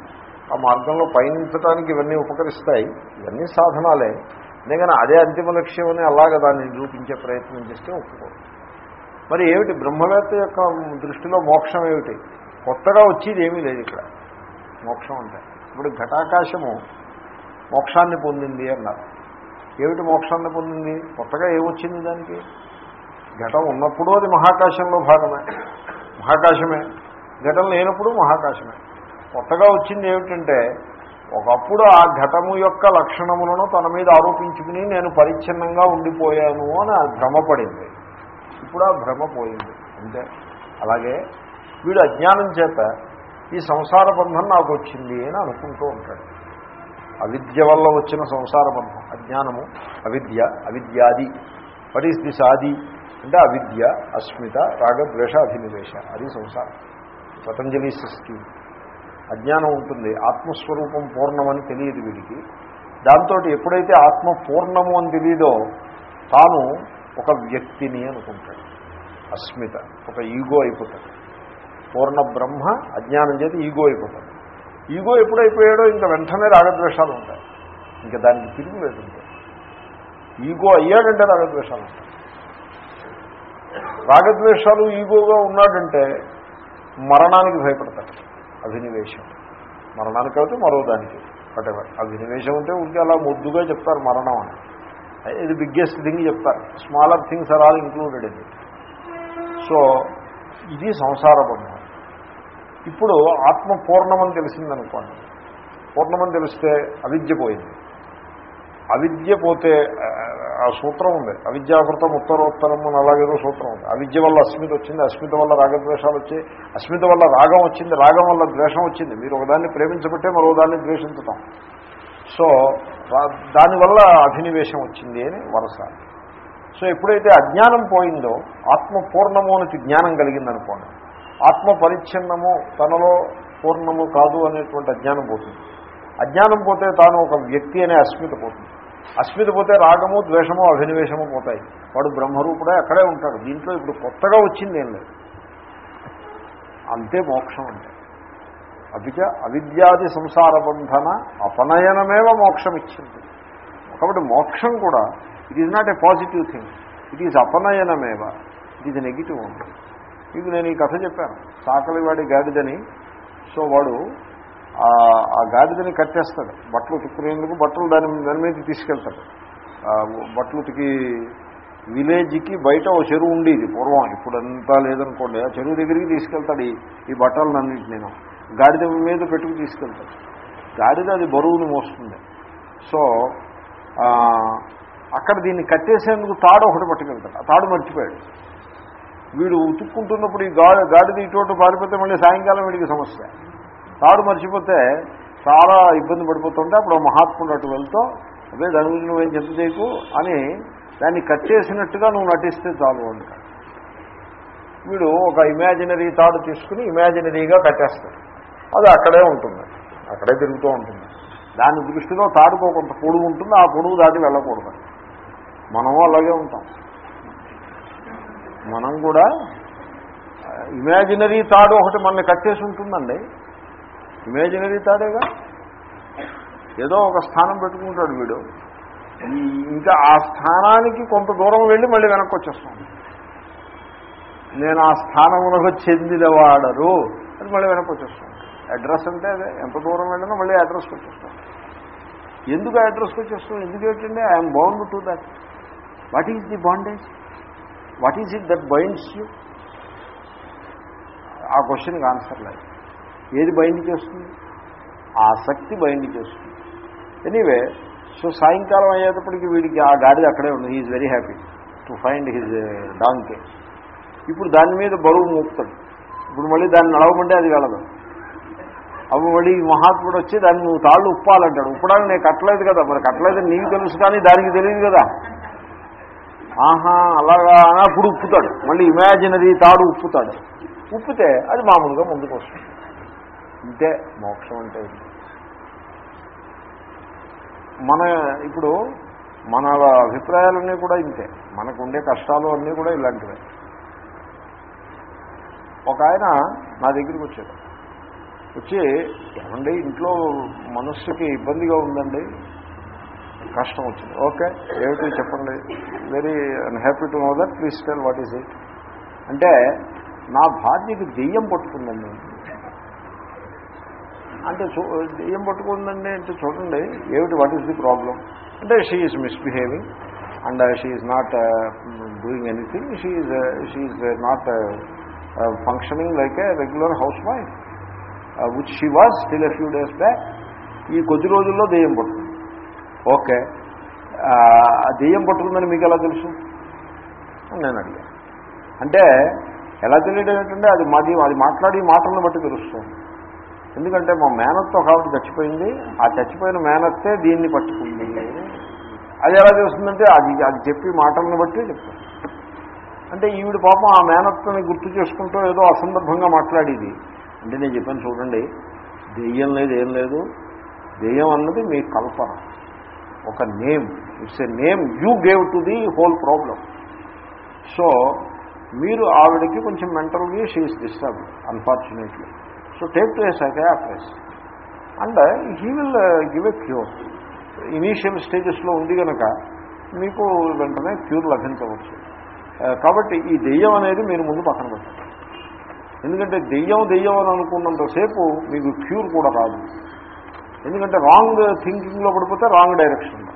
ఆ మార్గంలో పయనించడానికి ఇవన్నీ ఉపకరిస్తాయి. ఇవన్నీ సాధనాలే. అందుకని అదే అంతిమ లక్ష్యం అని అలాగ దాన్ని నిరూపించే ప్రయత్నం చేస్తే ఒప్పుకోరు. మరి ఏమిటి? బ్రహ్మవేత్త యొక్క దృష్టిలో మోక్షం ఏమిటి? కొత్తగా వచ్చేది ఏమీ లేదు ఇక్కడ. మోక్షం అంటే. ఇప్పుడు ఘటాకాశము మోక్షాన్ని పొందింది అన్నారు. ఏమిటి మోక్షాన్ని పొందింది? కొత్తగా ఏమొచ్చింది దానికి? ఘటం ఉన్నప్పుడు అది మహాకాశంలో భాగమే. మహాకాశమే. ఘటం లేనప్పుడు మహాకాశమే. కొత్తగా వచ్చింది ఏమిటంటే ఒకప్పుడు ఆ ఘటము యొక్క లక్షణములను తన మీద ఆరోపించుకుని నేను పరిచ్ఛిన్నంగా ఉండిపోయాను అని భ్రమపడింది ఇప్పుడు ఆ భ్రమ పోయింది. అంతే. అలాగే వీడు అజ్ఞానం చేత ఈ సంసార బంధం నాకు వచ్చింది అని అనుకుంటూ ఉంటాడు. అవిద్య వల్ల వచ్చిన సంసార బంధం అజ్ఞానము అవిద్య అవిద్యాది. వట్ ఈస్ దిస్ ఆది? అంటే అవిద్య అస్మిత రాగద్వేష అభినివేశ అది సంసారం. పతంజలి సృష్టి. అజ్ఞానం ఉంటుంది. ఆత్మస్వరూపం పూర్ణమని తెలియదు వీడికి. దాంతో ఎప్పుడైతే ఆత్మ పూర్ణము అని తెలియదో తాను ఒక వ్యక్తిని అనుకుంటాడు. అస్మిత ఒక ఈగో అయిపోతాడు. పూర్ణ బ్రహ్మ అజ్ఞానం చేత ఈగో అయిపోతాడు. ఈగో ఎప్పుడైపోయాడో ఇంకా వెంటనే రాగద్వేషాలు ఉంటాయి. ఇంకా దానికి తిరుగులేదు ఇంకా ఈగో అయ్యాడంటే రాగద్వేషాలు ఉంటాయి. రాగద్వేషాలు ఈగోగా ఉన్నాడంటే మరణానికి భయపడతాడు. అభినివేశం. మరణానికి అయితే మరో దానికి వాటెవర్ అభినివేశం అంటే ఉంటే అలా ముద్దుగా చెప్తారు మరణం అని. ఇది బిగ్గెస్ట్ థింగ్ చెప్తారు. Smaller things are all included ఇది సో ఇది సంసార బంధం. ఇప్పుడు ఆత్మ పూర్ణమని తెలిసిందనుకోండి. పూర్ణమని తెలిస్తే అవిద్య పోయింది. అవిద్య పోతే ఆ సూత్రం ఉంది. అవిద్యాకృతం ఉత్తరోత్తరం అని అలాగేదో సూత్రం ఉంది. అవిద్య వల్ల అస్మిత వచ్చింది అస్మిత వల్ల రాగద్వేషాలు వచ్చాయి అస్మిత వల్ల రాగం వచ్చింది రాగం వల్ల ద్వేషం వచ్చింది. మీరు ఒకదాన్ని ప్రేమించబట్టే మరో దాన్ని ద్వేషించటం. సో దానివల్ల అభినివేశం వచ్చింది అని వరస. సో ఎప్పుడైతే అజ్ఞానం పోయిందో ఆత్మ పూర్ణము అనేది జ్ఞానం కలిగిందనుకోండి ఆత్మ పరిచ్ఛిన్నము తనలో పూర్ణము కాదు అనేటువంటి అజ్ఞానం పోతుంది. అజ్ఞానం పోతే తాను ఒక వ్యక్తి అనే అస్మిత పోతుంది. అస్మిత పోతే రాగము ద్వేషము అభినివేశము పోతాయి. వాడు బ్రహ్మరూపుడే అక్కడే ఉంటాడు. దీంట్లో ఇప్పుడు కొత్తగా వచ్చింది ఏం లేదు. అంతే మోక్షం అంటే. అభిచ అవిద్యాది సంసార బంధన అపనయనమేవ మోక్షం ఇచ్చింది కాబట్టి మోక్షం కూడా it is not a positive thing it is అపనయనమేవ. It is negative ఇది నేను ఈ కథ చెప్పాను. సాకలివాడి గాడిదని. సో వాడు ఆ గాడిదని కట్టేస్తాడు. బట్టలు ఉతుక్కునేందుకు బట్టలు దాని దాని మీద తీసుకెళ్తాడు. బట్టలు ఉతికి విలేజ్కి బయట ఓ చెరువు ఉండేది పూర్వం. ఇప్పుడంతా లేదనుకోండి. ఆ చెరువు దగ్గరికి తీసుకెళ్తాడు ఈ బట్టలన్నింటి నేను గాడిద మీద పెట్టుకు తీసుకెళ్తాడు. గాడిద అది బరువుని మోస్తుంది. సో అక్కడ దీన్ని కట్టేసేందుకు తాడు ఒకటి పట్టుకెళ్తాడు. ఆ తాడు మర్చిపోయాడు. వీడు ఉతుక్కుంటున్నప్పుడు ఈ గాడి గాడిద ఇటువంటి పారిపోతే మళ్ళీ సాయంకాలం వీడికి సమస్య. తాడు మర్చిపోతే చాలా ఇబ్బంది పడిపోతుంటే అప్పుడు మహాత్ముడు అటు వెళ్తూ అదే దాని గురించి నువ్వేం చెప్పు చేయకు అని దాన్ని కట్ చేసినట్టుగా నువ్వు నటిస్తే చాలు అంటాడు వీడు ఒక ఇమాజినరీ తాడు తీసుకుని ఇమాజినరీగా కట్టేస్తాడు. అది అక్కడే ఉంటుంది. అక్కడే తిరుగుతూ ఉంటుంది. దాని దృష్టిలో తాడుకో కొంత పొడుగు ఉంటుంది ఆ పొడుగు దాటి వెళ్ళకూడదు. మనము అలాగే ఉంటాం. మనం కూడా ఇమాజినరీ తాడు ఒకటి మనల్ని కట్టేసి ఉంటుందండి. ఇమేజినరీ తాడేగా? ఏదో ఒక స్థానం పెట్టుకుంటాడు వీడు. ఇంకా ఆ స్థానానికి కొంత దూరం వెళ్ళి మళ్ళీ వెనక్కి వచ్చేస్తాను నేను ఆ స్థానమునకు చెందినవాడరు అది మళ్ళీ వెనక్కి వచ్చేస్తాను అడ్రస్ అంటే అదే. ఎంత దూరం వెళ్ళినా మళ్ళీ అడ్రస్కి వచ్చేస్తాను ఎందుకు అడ్రస్కి వచ్చేస్తాం ఎందుకు ఏంటంటే I'm bound to that what is the bondage what is it that binds you ఆ క్వశ్చన్కి ఆన్సర్ లేదు. ఏది బైండ్ చేస్తుంది ఆసక్తి బైండ్ చేస్తుంది ఎనీవే సో సాయంకాలం అయ్యేటప్పటికి వీడికి ఆ గాడి అక్కడే ఉంది. He's very happy to find his donkey ఇప్పుడు దాని మీద బరువు మోపుతాడు. ఇప్పుడు మళ్ళీ దాన్ని నడవమంటే అది వెళ్ళదు. అప్పుడు మళ్ళీ మహాత్ముడు వచ్చి దాన్ని నువ్వు తాళ్ళు ఉప్పాలంటాడు. ఉప్పడానికి నేను కట్టలేదు కదా మరి కట్టలేదు నీకు తెలుసు కానీ దానికి తెలియదు కదా. ఆహా అలాగా అప్పుడు ఉప్పుతాడు. మళ్ళీ ఇమాజినరీ తాడు ఉప్పుతాడు. ఉప్పితే అది మామూలుగా ముందుకు వస్తుంది. ఇంతే మోక్షం అంటే మన ఇప్పుడు మన అభిప్రాయాలన్నీ కూడా ఇంతే. మనకు ఉండే కష్టాలు అన్నీ కూడా ఇలాంటివే. ఒక ఆయన నా దగ్గరికి వచ్చాడు. వచ్చి ఏమండి ఇంట్లో మనస్సుకి ఇబ్బందిగా ఉందండి. కష్టం వచ్చింది. ఓకే ఏమిటి చెప్పండి. Very happy to know that please tell what is it అంటే నా భార్యకి దెయ్యం పట్టుకుందండి. అంటే ఏం పట్టుకుందండి అంటే చూడండి ఏమిటి వాట్ ఈస్ ది ప్రాబ్లం అంటే she is misbehaving and she is not doing anything she is she is not functioning like a regular house wife which she was still a few days back ఈ కొద్ది రోజుల్లో దెయ్యం పట్టుకుంది. Okay. ఆ దెయ్యం పట్టుకుందని మీకు ఎలా తెలుసు? నేను అడిగాను. అంటే ఎలా తెలియడం ఏంటంటే అది మాది అది మాట్లాడి మాటలను బట్టి తెలుస్తుంది. ఎందుకంటే మా మేనత్తో కాబట్టి చచ్చిపోయింది. ఆ చచ్చిపోయిన మేనత్తే దీన్ని పట్టుకుంది. అది ఎలా చేస్తుందంటే అది అది చెప్పి మాటలను బట్టి చెప్తాను అంటే ఈవిడ పాపం ఆ మేనత్వని గుర్తు చేసుకుంటూ ఏదో అసందర్భంగా మాట్లాడేది. అంటే నేను చెప్పాను చూడండి దెయ్యం లేదు ఏం లేదు. దెయ్యం అన్నది మీ కల్పన. ఒక name it's a name you gave to the whole problem so మీరు ఆవిడకి కొంచెం మెంటల్గా she's disturb unfortunately. So take to a psychiatrist and he will give a cure initial స్టేజెస్లో ఉంది కనుక మీకు వెంటనే క్యూర్ లభించవచ్చు కాబట్టి ఈ దెయ్యం అనేది మీరు ముందు పక్కన పెట్టండి ఎందుకంటే దెయ్యం దెయ్యం అని అనుకున్నంతసేపు మీకు క్యూర్ కూడా రాదు ఎందుకంటే రాంగ్ థింకింగ్లో పడిపోతే రాంగ్ డైరెక్షన్లో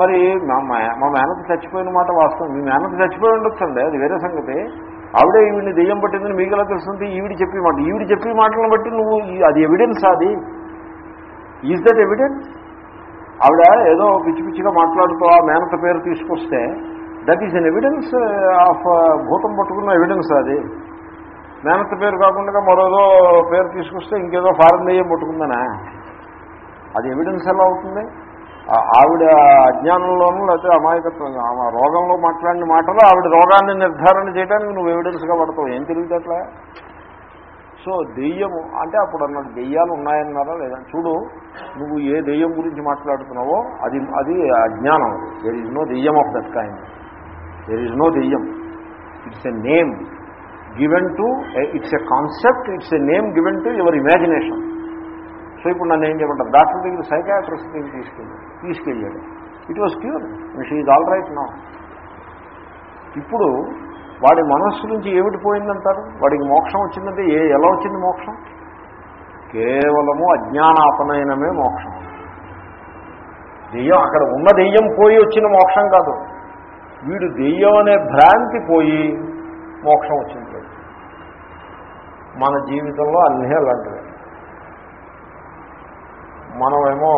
మరి మా మా మేనత చచ్చిపోయిన మాట వాస్తవం మీ మేనత చచ్చిపోయి ఉండొచ్చండి అది వేరే సంగతి ఆవిడే ఈవిడిని దెయ్యం పట్టిందని మీకు ఎలా తెలుస్తుంది? ఈవిడి చెప్పి మాట. ఈవిడి చెప్పి మాటలను బట్టి నువ్వు అది ఎవిడెన్స్ అది. ఈజ్ దట్ ఎవిడెన్స్ ఆవిడ ఏదో పిచ్చి పిచ్చిగా మాట్లాడుతూ ఆ మేనత పేరు తీసుకొస్తే that is an evidence of భూతం పట్టుకున్న ఎవిడెన్స్ అది. మేనత పేరు కాకుండా మరోదో పేరు తీసుకొస్తే ఇంకేదో ఫారెన్ దెయ్యం పట్టుకుందనా? అది ఎవిడెన్స్ ఎలా అవుతుంది? ఆవిడ అజ్ఞానంలోనూ లేకపోతే అమాయకత్వం ఆమె రోగంలో మాట్లాడిన మాటలు ఆవిడ రోగాన్ని నిర్ధారణ చేయడానికి నువ్వు ఎవిడెన్స్గా పడతావు ఏం తెలియదట్లా సో దెయ్యము అంటే అప్పుడు అన్నాడు దెయ్యాలు ఉన్నాయన్నారా లేదా? చూడు నువ్వు ఏ దెయ్యం గురించి మాట్లాడుతున్నావో అది అది అజ్ఞానం. దెర్ ఈజ్ నో దెయ్యం of that kind there is no దెయ్యం. It's a name given to it's a concept it's a name given to your imagination so ఇప్పుడు నన్ను ఏం చేయమంటారు? డాక్టర్ దగ్గర సైకాట్రిస్ట్ దగ్గర తీసుకెళ్ళి తీసుకెళ్ళాడు. It was cure she's all right నా ఇప్పుడు వాడి మనస్సు నుంచి ఏమిటి పోయిందంటారు? వాడికి మోక్షం వచ్చిందంటే ఏ ఎలా వచ్చింది మోక్షం? కేవలము అజ్ఞానాపనయనమే మోక్షం. దెయ్యం అక్కడ ఉన్న దెయ్యం పోయి వచ్చిన మోక్షం కాదు. వీడు దెయ్యం అనే భ్రాంతి పోయి మోక్షం వచ్చింది. మన జీవితంలో అన్నీ అలాంటివి. మనమేమో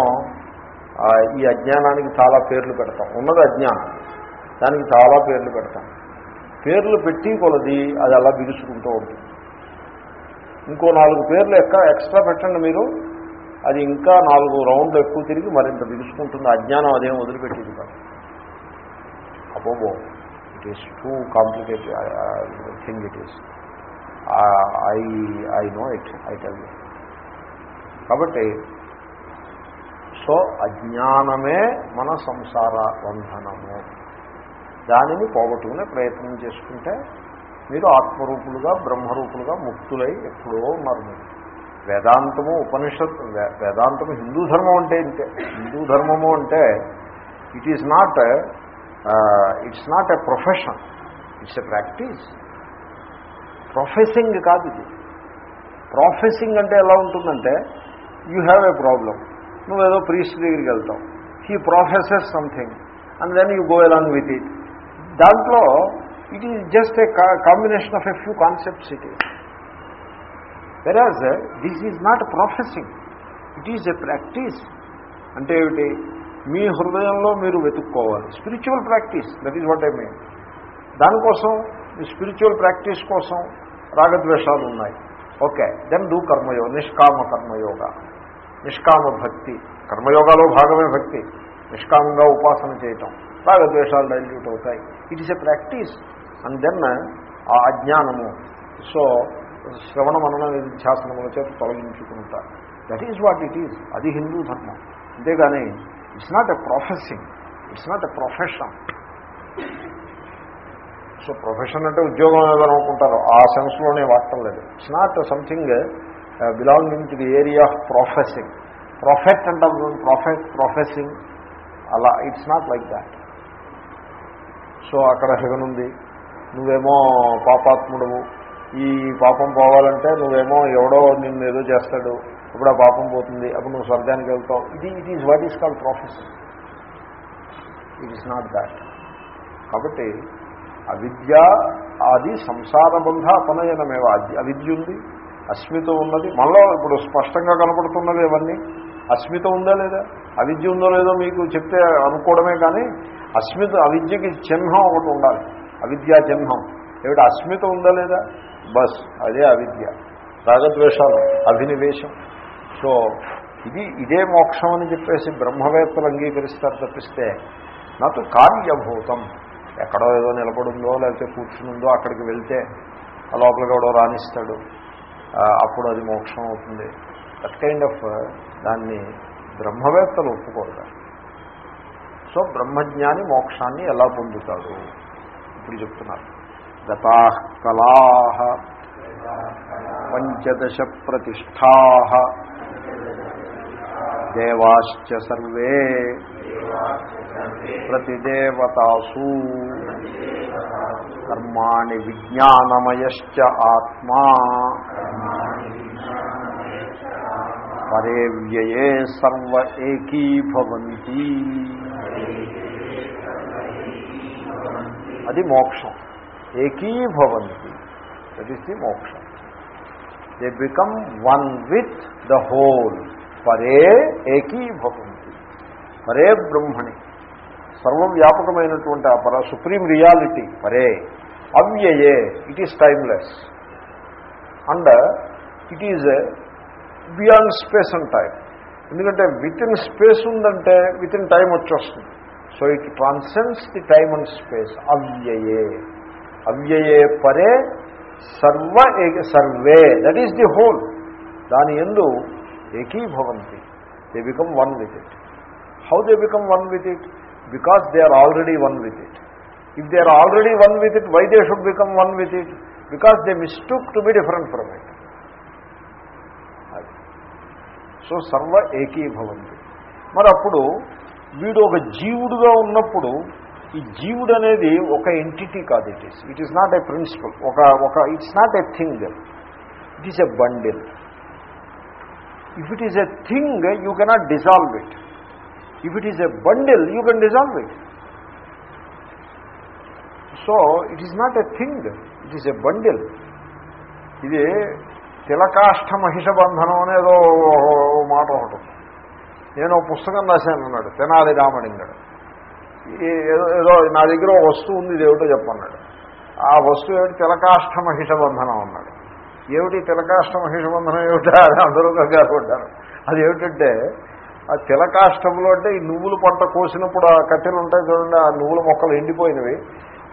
ఈ అజ్ఞానానికి చాలా పేర్లు పెడతాం. ఉన్నది అజ్ఞానం. దానికి చాలా పేర్లు పెడతాం. పేర్లు పెట్టి కొలది అది అలా బిగుసుకుంటూ ఉంటుంది. ఇంకో నాలుగు పేర్లు ఎక్క ఎక్స్ట్రా పెట్టండి మీరు. అది ఇంకా నాలుగు రౌండ్లు ఎక్కువ తిరిగి మరింత బిగుసుకుంటుంది. అజ్ఞానం అదేం వదిలిపెట్టేది కాదు. అపోబో it is too complicated thing it is I I know it I tell కాబట్టి సో అజ్ఞానమే మన సంసార బంధనము. దానిని పోగొట్టుకునే ప్రయత్నం చేసుకుంటే మీరు ఆత్మరూపులుగా బ్రహ్మరూపులుగా ముక్తులై ఎప్పుడో ఉన్నారు మీరు. వేదాంతము ఉపనిషత్ వేదాంతము హిందూ ధర్మం అంటే ఇంతే. హిందూ ధర్మము అంటే it is not it's not a profession it's a practice professing కాదు ఇది. ప్రొఫెసింగ్ అంటే ఎలా ఉంటుందంటే యూ హ్యావ్ ఏ ప్రాబ్లం నువ్వేదో ప్రీస్ట్ దగ్గరికి వెళ్తావు. He professor something and then you go along with it దాంట్లో it is just a combination of a few concepts it is whereas this is not professing it is a practice అంటే ఏమిటి? మీ హృదయంలో మీరు వెతుక్కోవాలి. Spiritual practice that is what I mean దానికోసం మీ spiritual practice కోసం రాగద్వేషాలు ఉన్నాయి ఓకే దెన్ డూ కర్మయోగ నిష్కామ కర్మయోగ నిష్కామ భక్తి కర్మయోగాలో భాగమే భక్తి. నిష్కామంగా ఉపాసన చేయటం. రాగద్వేషాలు డైల్యూట్ అవుతాయి. It is a practice and then ఆ అజ్ఞానము. సో శ్రవణ మనన నిధ్యాసనముల చేత తొలగించుకుంటారు that is what it is అది హిందూ ధర్మం. అంతేగాని it's not a professing it's not a profession so profession అంటే ఉద్యోగం ఏదో అనుకుంటారు. ఆ సెన్స్లోనే వాడటం లేదు. It's not something belonging to the area of professing prophet అంటాం ప్రొఫెట్ ప్రొఫెసింగ్ అలా it's not like that so అక్కడ హెగనుంది ఉంది నువ్వేమో పాపాత్ముడవు. ఈ పాపం పోవాలంటే నువ్వేమో ఎవడో నిన్ను ఏదో చేస్తాడు. ఇప్పుడు ఆ పాపం పోతుంది. అప్పుడు నువ్వు స్వర్గానికి వెళ్తావు. ఇది it is what is called professor it is not that కాబట్టి అవిద్య అది సంసార బంధ అపనయనమేవ. అవిద్య ఉంది అస్మిత ఉన్నది. మనలో ఇప్పుడు స్పష్టంగా కనపడుతున్నది ఇవన్నీ అస్మిత ఉందా లేదా? అవిద్య ఉందో లేదో మీకు చెప్తే అనుకోవడమే కానీ అస్మిత అవిద్యకి చిహ్నం ఒకటి ఉండాలి. అవిద్యా చిహ్నం. ఏమిటి? అస్మిత ఉందా లేదా? బస్ అదే అవిద్య. రాగద్వేషాలు అభినివేశం. సో ఇది ఇదే మోక్షం అని చెప్పేసి బ్రహ్మవేత్తలు అంగీకరిస్తారు తప్పిస్తే నాకు కార్యభూతం ఎక్కడో ఏదో నిలబడుందో లేకపోతే కూర్చునుందో అక్కడికి వెళ్తే ఆ లోపలికి ఎవడో రాణిస్తాడు. అప్పుడు అది మోక్షం అవుతుంది. దట్ కైండ్ ఆఫ్ దాన్ని బ్రహ్మవేత్తలు ఒప్పుకోరు సో బ్రహ్మజ్ఞాని మోక్షాన్ని ఎలా పొందుతాడు? ఇప్పుడు చెప్తున్నారు. గతా కళా పంచదశ ప్రతిష్టా దేవాశ్చ సర్వే ప్రతిదేవతాసు కర్మాణి విజ్ఞానమయశ్చ ఆత్మా పరే వ్యయే సర్వ ఏకీభవంతి అది మోక్షం। ఏకీభవంతి దట్ ఈస్ ది మోక్షం। They become one with the whole పరే ఏకీభవంతి పరే బ్రహ్మణి। సర్వవ్యాపకమైనటువంటి ఆ పర సుప్రీం రియాలిటీ పరే। అవ్యయే it is timeless and it is beyond space and time ఎందుకంటే విత్ ఇన్ స్పేస్ ఉందంటే విత్ ఇన్ టైం వచ్చేస్తుంది. So it transcends the time and space. అవ్యయే. అవ్యయే పరే సర్వ సర్వే. దట్ ఈస్ ది హోల్ దాని ఎందు ఏకీభవంతి. They become one with it how they become one with it because they are already one with it if they are already one with it why they should become one with it because they mistook to be different from it so సర్వ ఏకీభవంతి. మరి అప్పుడు వీడు ఒక జీవుడుగా ఉన్నప్పుడు ఈ జీవుడు అనేది ఒక ఎంటిటీ కాదు it is it is not a principle ఒక ఒక it's not a thing it is a bundle if it is a thing you cannot dissolve it if it is a bundle you can dissolve it so it is not a thing it is a bundle ఇది తిలకాష్ట మహిష బంధనం అనేదో మాట ఒకటి. నేను పుస్తకం రాశాను అన్నాడు తెనాలి రామలింగడు. ఏదో ఏదో నా దగ్గర ఒక వస్తువు ఉంది ఇదేమిటో చెప్పన్నాడు. ఆ వస్తువు ఏమిటి? తిలకాష్ట మహిష బంధనం అన్నాడు. ఏమిటి తిలకాష్ట మహిష బంధనం ఏమిటా? అని అందరూ కంగారు పడ్డారు. అది ఏమిటంటే ఆ తిలకాష్టములు అంటే ఈ నువ్వులు పంట కోసినప్పుడు ఆ కట్టెలు ఉంటాయి చూడండి ఆ నువ్వుల మొక్కలు ఎండిపోయినవి.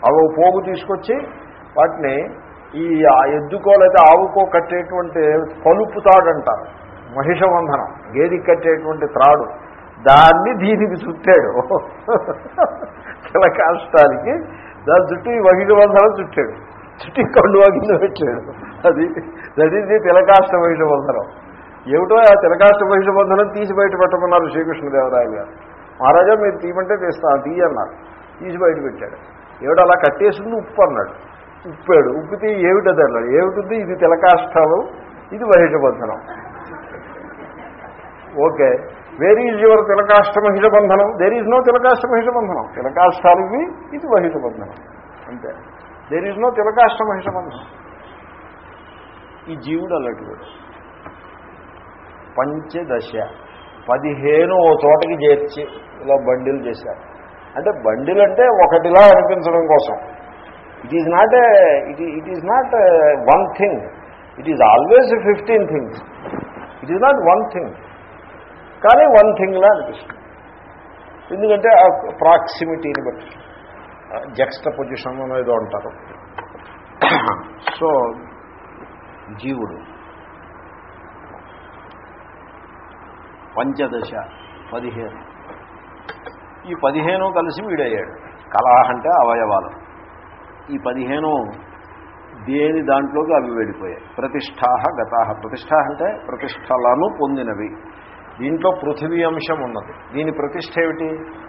అవి పోగు తీసుకొచ్చి వాటిని ఈ ఎద్దుకో లేదా ఆవుకో కట్టేటువంటి పలుపు తాడంటారు మహిషబంధనం. గేదికి కట్టేటువంటి త్రాడు. దాన్ని దీనికి చుట్టాడు. తిలకాష్టానికి దాని చుట్టూ ఈ మహిషబంధనం చుట్టాడు. చుట్టి కండువా కింద పెట్టాడు. అది దట్ ఈజ్ ది తిలకాష్ట మహిషబంధనం. ఏమిటో ఆ తిలకాష్ట మహిషబంధనం తీసి బయట పెట్టమన్నారు శ్రీకృష్ణదేవరాయ గారు. మహారాజా మీరు తీయమంటే తీస్తాను తీయన్నారు. తీసి బయట పెట్టాడు. ఏమిటో అలా కట్టేసింది? ఉప్పు అన్నాడు. ఉప్పాడు. ఉప్పితే ఏమిటది అన్నాడు. ఏమిటిది? ఇది తిలకాష్టాలు ఇది బహిషబంధనం ఓకే. వేర్ ఈజ్ యువర్ తిలకాష్ట మహిష బంధనం దేర్ ఈజ్ నో తిలకాష్ట మహిష బంధనం తిలకాష్టాలు ఇవి ఇది బహిషబంధనం అంతే. దేర్ ఈజ్ నో తిలకాష్ట మహిష బంధనం ఈ జీవుడు అలాంటి పంచదశ. పదిహేను ఓ చోటకి చేర్చి ఇలా బండిలు చేశారు. అంటే బండిలు అంటే ఒకటిలా అనిపించడం కోసం. It is not it it is not one thing it is always fifteen things it is not one thing కానీ వన్ థింగ్లా అనిపిస్తుంది ఎందుకంటే ఆ ప్రాక్సిమిటీని బట్టి జక్స్ట పొజిషన్ అనేది అంటారు సో జీవుడు పంచదశ పదిహేను. ఈ పదిహేను కలిసి వీడయ్యాడు. కళ అంటే అవయవాలు. ఈ పదిహేను దేని దాంట్లోకి అవి వెళ్ళిపోయాయి. ప్రతిష్టాహ గతాహ. ప్రతిష్ట అంటే ప్రతిష్టలను పొందినవి. దీంట్లో పృథివీ అంశం ఉన్నది. దీని ప్రతిష్ట ఏమిటి?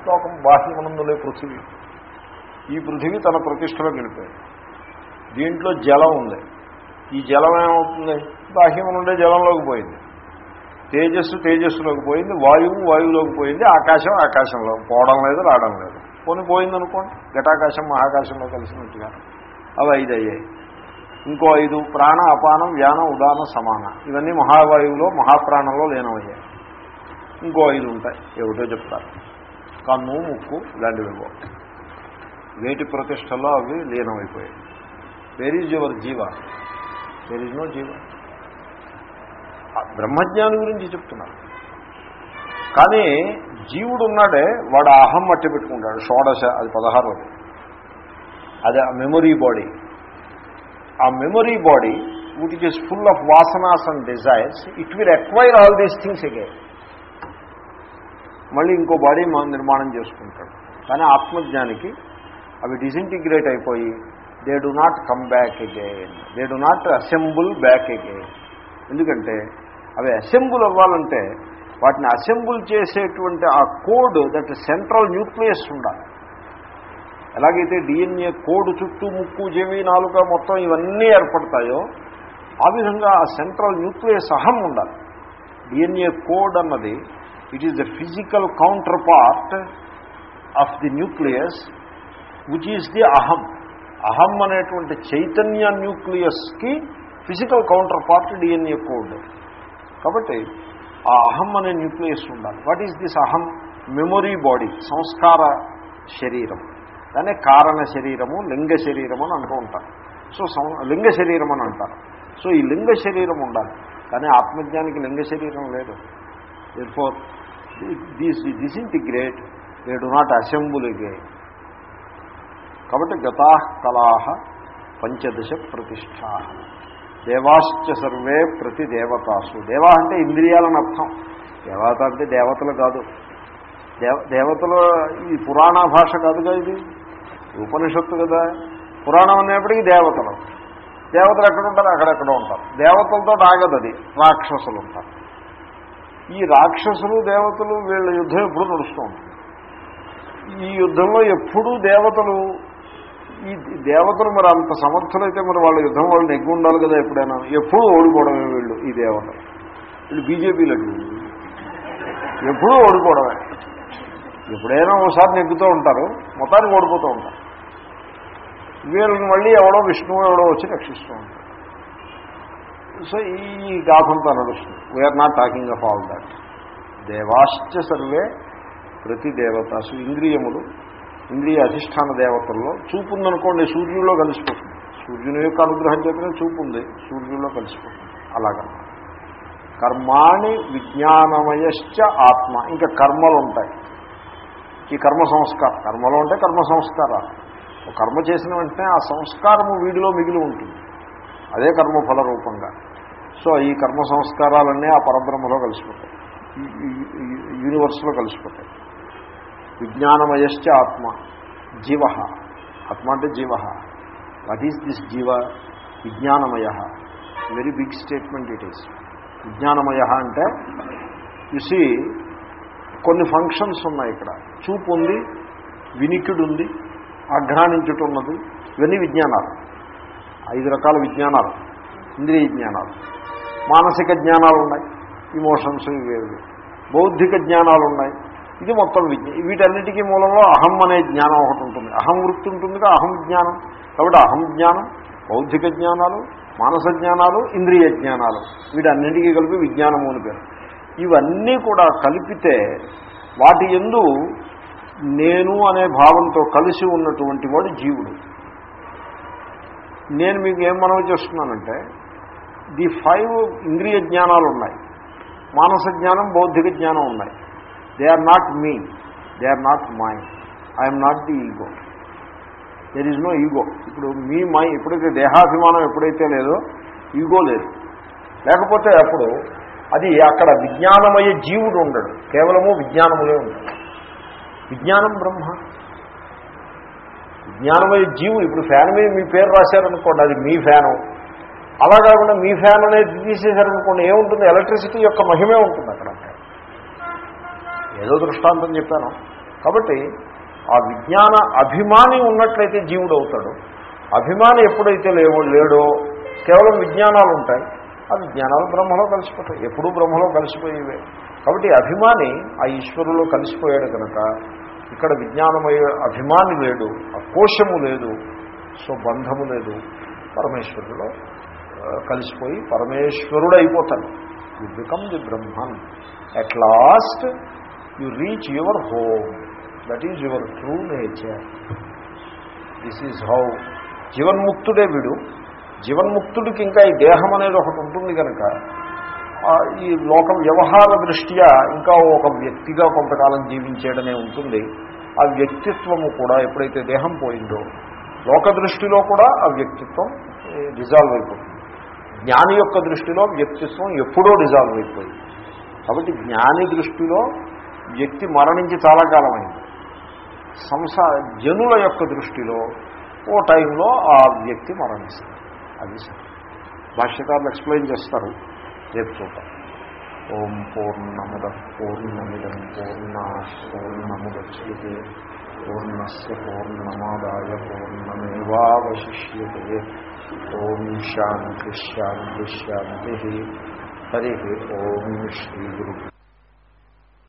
లోకం బాహ్యమునందులే పృథివీ. ఈ పృథివీ తన ప్రతిష్టలో గెలిపోయింది దీంట్లో జలం ఉంది. ఈ జలం ఏమవుతుంది? బాహ్యమనుండే జలంలోకి పోయింది. తేజస్సు తేజస్సులోకి పోయింది. వాయువు వాయువులోకి పోయింది. ఆకాశం ఆకాశంలో. పోవడం లేదు రావడం లేదు. పోనీ పోయిందనుకోండి. ఘటాకాశం మహాకాశంలో కలిసినట్టుగా. అవి ఐదు అయ్యాయి. ఇంకో ఐదు ప్రాణ అపానం వ్యానం ఉదాన సమాన. ఇవన్నీ మహావాయువులో మహాప్రాణంలో లీనమయ్యాయి. ఇంకో ఐదు ఉంటాయి. ఏమిటో చెప్తారు. కన్ను ముక్కు ఇలాంటివి వేటి ప్రతిష్టలో అవి లీనమైపోయాయి. వేర్ ఈజ్ యువర్ జీవ వేర్ ఈజ్ నో జీవ బ్రహ్మజ్ఞాని గురించి చెప్తున్నారు. కానీ జీవుడు ఉన్నాడే వాడు అహం మట్టి పెట్టుకుంటాడు. షోడశ అది పదహారవది అది ఆ మెమొరీ బాడీ ఆ memory body which is full of vasanas and desires it will acquire all these things again మళ్ళీ ఇంకో బాడీ మనం నిర్మాణం చేసుకుంటాడు కానీ ఆత్మజ్ఞానికి అవి డిసింటిగ్రేట్ అయిపోయి they do not come back again they do not assemble back again ఎందుకంటే అవి అసెంబుల్ అవ్వాలంటే వాటిని అసెంబుల్ చేసేటువంటి ఆ కోడ్ దట్ సెంట్రల్ న్యూక్లియస్ ఉండాలి. ఎలాగైతే డిఎన్ఏ కోడ్ చుట్టూ ముక్కు చెవి నాలుక మొత్తం ఇవన్నీ ఏర్పడతాయో ఆ విధంగా ఆ సెంట్రల్ న్యూక్లియస్ అహం ఉండాలి. డిఎన్ఏ కోడ్ అన్నది it is the physical counterpart of the nucleus which is the అహం అహం అనేటువంటి చైతన్య న్యూక్లియస్కి physical counterpart DNA code. కాబట్టి ఆ అహం అనే న్యూక్లియస్ ఉండాలి. వాట్ ఈస్ దిస్ అహం? మెమొరీ బాడీ సంస్కార శరీరం. దాన్ని కారణ శరీరము లింగ శరీరం అని అంటూ ఉంటారు. సో లింగ శరీరం అని అంటారు. సో ఈ లింగ శరీరం ఉండాలి. కానీ ఆత్మజ్ఞానికి లింగ శరీరం లేదు. For these disintegrate they do not assemble గే కాబట్టి గతా కళాహ పంచదశ ప్రతిష్టా దేవాశ్చ సర్వే ప్రతి దేవతాసు దేవా అంటే ఇంద్రియాలని అర్థం. దేవత అంటే దేవతలు కాదు. దేవ దేవతలు ఈ పురాణ భాష కాదుగా ఇది? ఉపనిషత్తు కదా. పురాణం అనేప్పటికీ దేవతలు. దేవతలు ఎక్కడ ఉంటారు? అక్కడెక్కడ ఉంటారు. దేవతలతో ఆగదు అది. రాక్షసులు ఉంటారు. ఈ రాక్షసులు దేవతలు వీళ్ళ యుద్ధం ఎప్పుడు నడుస్తూ ఉంటుంది. ఈ యుద్ధంలో ఎప్పుడూ దేవతలు ఈ దేవతలు మరి అంత సమర్థులైతే మరి వాళ్ళ యుద్ధం వాళ్ళు నెగ్గు ఉండాలి కదా ఎప్పుడైనా? ఎప్పుడూ ఓడిపోవడమే వీళ్ళు ఈ దేవతలు. వీళ్ళు బీజేపీలకు ఎప్పుడూ ఓడిపోవడమే. ఎప్పుడైనా ఒకసారి నెగ్గుతూ ఉంటారు మొత్తానికి ఓడిపోతూ ఉంటారు. వీళ్ళని మళ్ళీ ఎవడో విష్ణువు ఎవడో వచ్చి రక్షిస్తూ ఉంటారు. సో ఈ గాథంతా నడుస్తుంది. We are not talking of all that దేవాశ్చ సర్వే ప్రతి దేవతాసు ఇంద్రియములు ఇంద్రియ అధిష్టాన దేవతల్లో చూపు ఉందనుకోండి సూర్యుల్లో కలిసిపోతుంది. సూర్యుని యొక్క అనుగ్రహం చేతనే చూపు ఉంది సూర్యుల్లో కలిసిపోతుంది. అలాగా కర్మాణి విజ్ఞానమయశ్చ ఆత్మ. ఇంకా కర్మలు ఉంటాయి ఈ కర్మ సంస్కారం. కర్మలో ఉంటే కర్మ సంస్కారాలు. కర్మ చేసిన వెంటనే ఆ సంస్కారము వీడిలో మిగిలి ఉంటుంది. అదే కర్మఫల రూపంగా. సో ఈ కర్మ సంస్కారాలన్నీ ఆ పరబ్రహ్మలో కలిసిపోతాయి. యూనివర్స్లో కలిసిపోతాయి. విజ్ఞానమయశ్చ ఆత్మ. జీవ. ఆత్మ అంటే జీవ. వాట్ ఈస్ దిస్ జీవ? విజ్ఞానమయ. Very big statement it is విజ్ఞానమయ అంటే యుసి కొన్ని ఫంక్షన్స్ ఉన్నాయి ఇక్కడ. చూపు ఉంది వినికిడు ఉంది అఘ్రానించుట ఉన్నది ఇవన్నీ విజ్ఞానాలు. ఐదు రకాల విజ్ఞానాలు ఇంద్రియ జ్ఞానాలు మానసిక జ్ఞానాలు ఉన్నాయి ఇమోషన్స్ ఇవేవి బౌద్ధిక జ్ఞానాలు ఉన్నాయి ఇది మొత్తం విజ్ఞ వీటన్నిటికీ మూలంలో అహం అనే జ్ఞానం ఒకటి ఉంటుంది. అహం వృత్తి ఉంటుందిగా అహం జ్ఞానం. కాబట్టి అహం జ్ఞానం బౌద్ధిక జ్ఞానాలు మానస జ్ఞానాలు ఇంద్రియ జ్ఞానాలు వీటన్నిటికీ కలిపి విజ్ఞానము అని పేరు. ఇవన్నీ కూడా కలిపితే వాటి ఎందు నేను అనే భావంతో కలిసి ఉన్నటువంటి వాడు జీవుడు. నేను మీకు ఏం మనవి చేస్తున్నానంటే ది ఫైవ్ ఇంద్రియ జ్ఞానాలు ఉన్నాయి. మానస జ్ఞానం బౌద్ధిక జ్ఞానం ఉన్నాయి. They are not me they are not my I'm not the ego there is no ego ఇప్పుడు మీ మై ఎప్పుడైతే దేహాభిమానం ఎప్పుడైతే లేదో ఈగో లేదు. లేకపోతే అప్పుడు అది అక్కడ విజ్ఞానమయ జీవుడు ఉండడు. కేవలము విజ్ఞానములే ఉండడు విజ్ఞానం బ్రహ్మ. విజ్ఞానమయ్యే జీవుడు ఇప్పుడు ఫ్యాన్ మీద మీ పేరు రాశారనుకోండి అది మీ ఫ్యాను అలా కాకుండా మీ ఫ్యాన్ అనేది తీసేశారనుకోండి ఏముంటుంది? ఎలక్ట్రిసిటీ యొక్క మహిమే ఉంటుంది అక్కడ. ఏదో దృష్టాంతం చెప్పాను. కాబట్టి ఆ విజ్ఞాన అభిమాని ఉన్నట్లయితే జీవుడు అవుతాడు అభిమాని ఎప్పుడైతే లేవో లేడో కేవలం విజ్ఞానాలు ఉంటాయి. ఆ విజ్ఞానాలు బ్రహ్మలో కలిసిపోతాయి. ఎప్పుడూ బ్రహ్మలో కలిసిపోయేవే. కాబట్టి అభిమాని ఆ ఈశ్వరులో కలిసిపోయాడు కనుక ఇక్కడ విజ్ఞానమయ్యే అభిమాని లేడు ఆ కోశము లేదు సో బంధము లేదు. పరమేశ్వరులో కలిసిపోయి పరమేశ్వరుడు అయిపోతాడు you become the Brahman at last you reach your home that is your true nature this is how జీవన్ముక్తుడే వీడు జీవన్ముక్తుడికి ఇంకా ఈ దేహం అనేది ఒకటి ఉంటుంది కనుక ఈ లోక వ్యవహార దృష్ట్యా ఇంకా ఒక వ్యక్తిగా కొంతకాలం జీవించేయడమే ఉంటుంది. ఆ వ్యక్తిత్వము కూడా ఎప్పుడైతే దేహం పోయిందో లోక దృష్టిలో కూడా ఆ వ్యక్తిత్వం డిజాల్వ్ అయిపోతుంది. జ్ఞాని యొక్క దృష్టిలో వ్యక్తిత్వం ఎప్పుడో డిజాల్వ్ అయిపోయింది. కాబట్టి జ్ఞాని దృష్టిలో వ్యక్తి మరణించి చాలా కాలమైంది. సంసార జనుల యొక్క దృష్టిలో ఓ టైంలో ఆ వ్యక్తి మరణిస్తుంది అది సరే భాష్యకారులు ఎక్స్ప్లెయిన్ చేస్తారు. రేపు చూద్దాం. ఓం పూర్ణముద పూర్ణమిదం పూర్ణ పూర్ణముద్యే పూర్ణస్ పూర్ణమాదాయ పూర్ణమేవాశిష్యే ఓం శాంతి శాంతి శాంతి. హరి ఓం శ్రీ గురు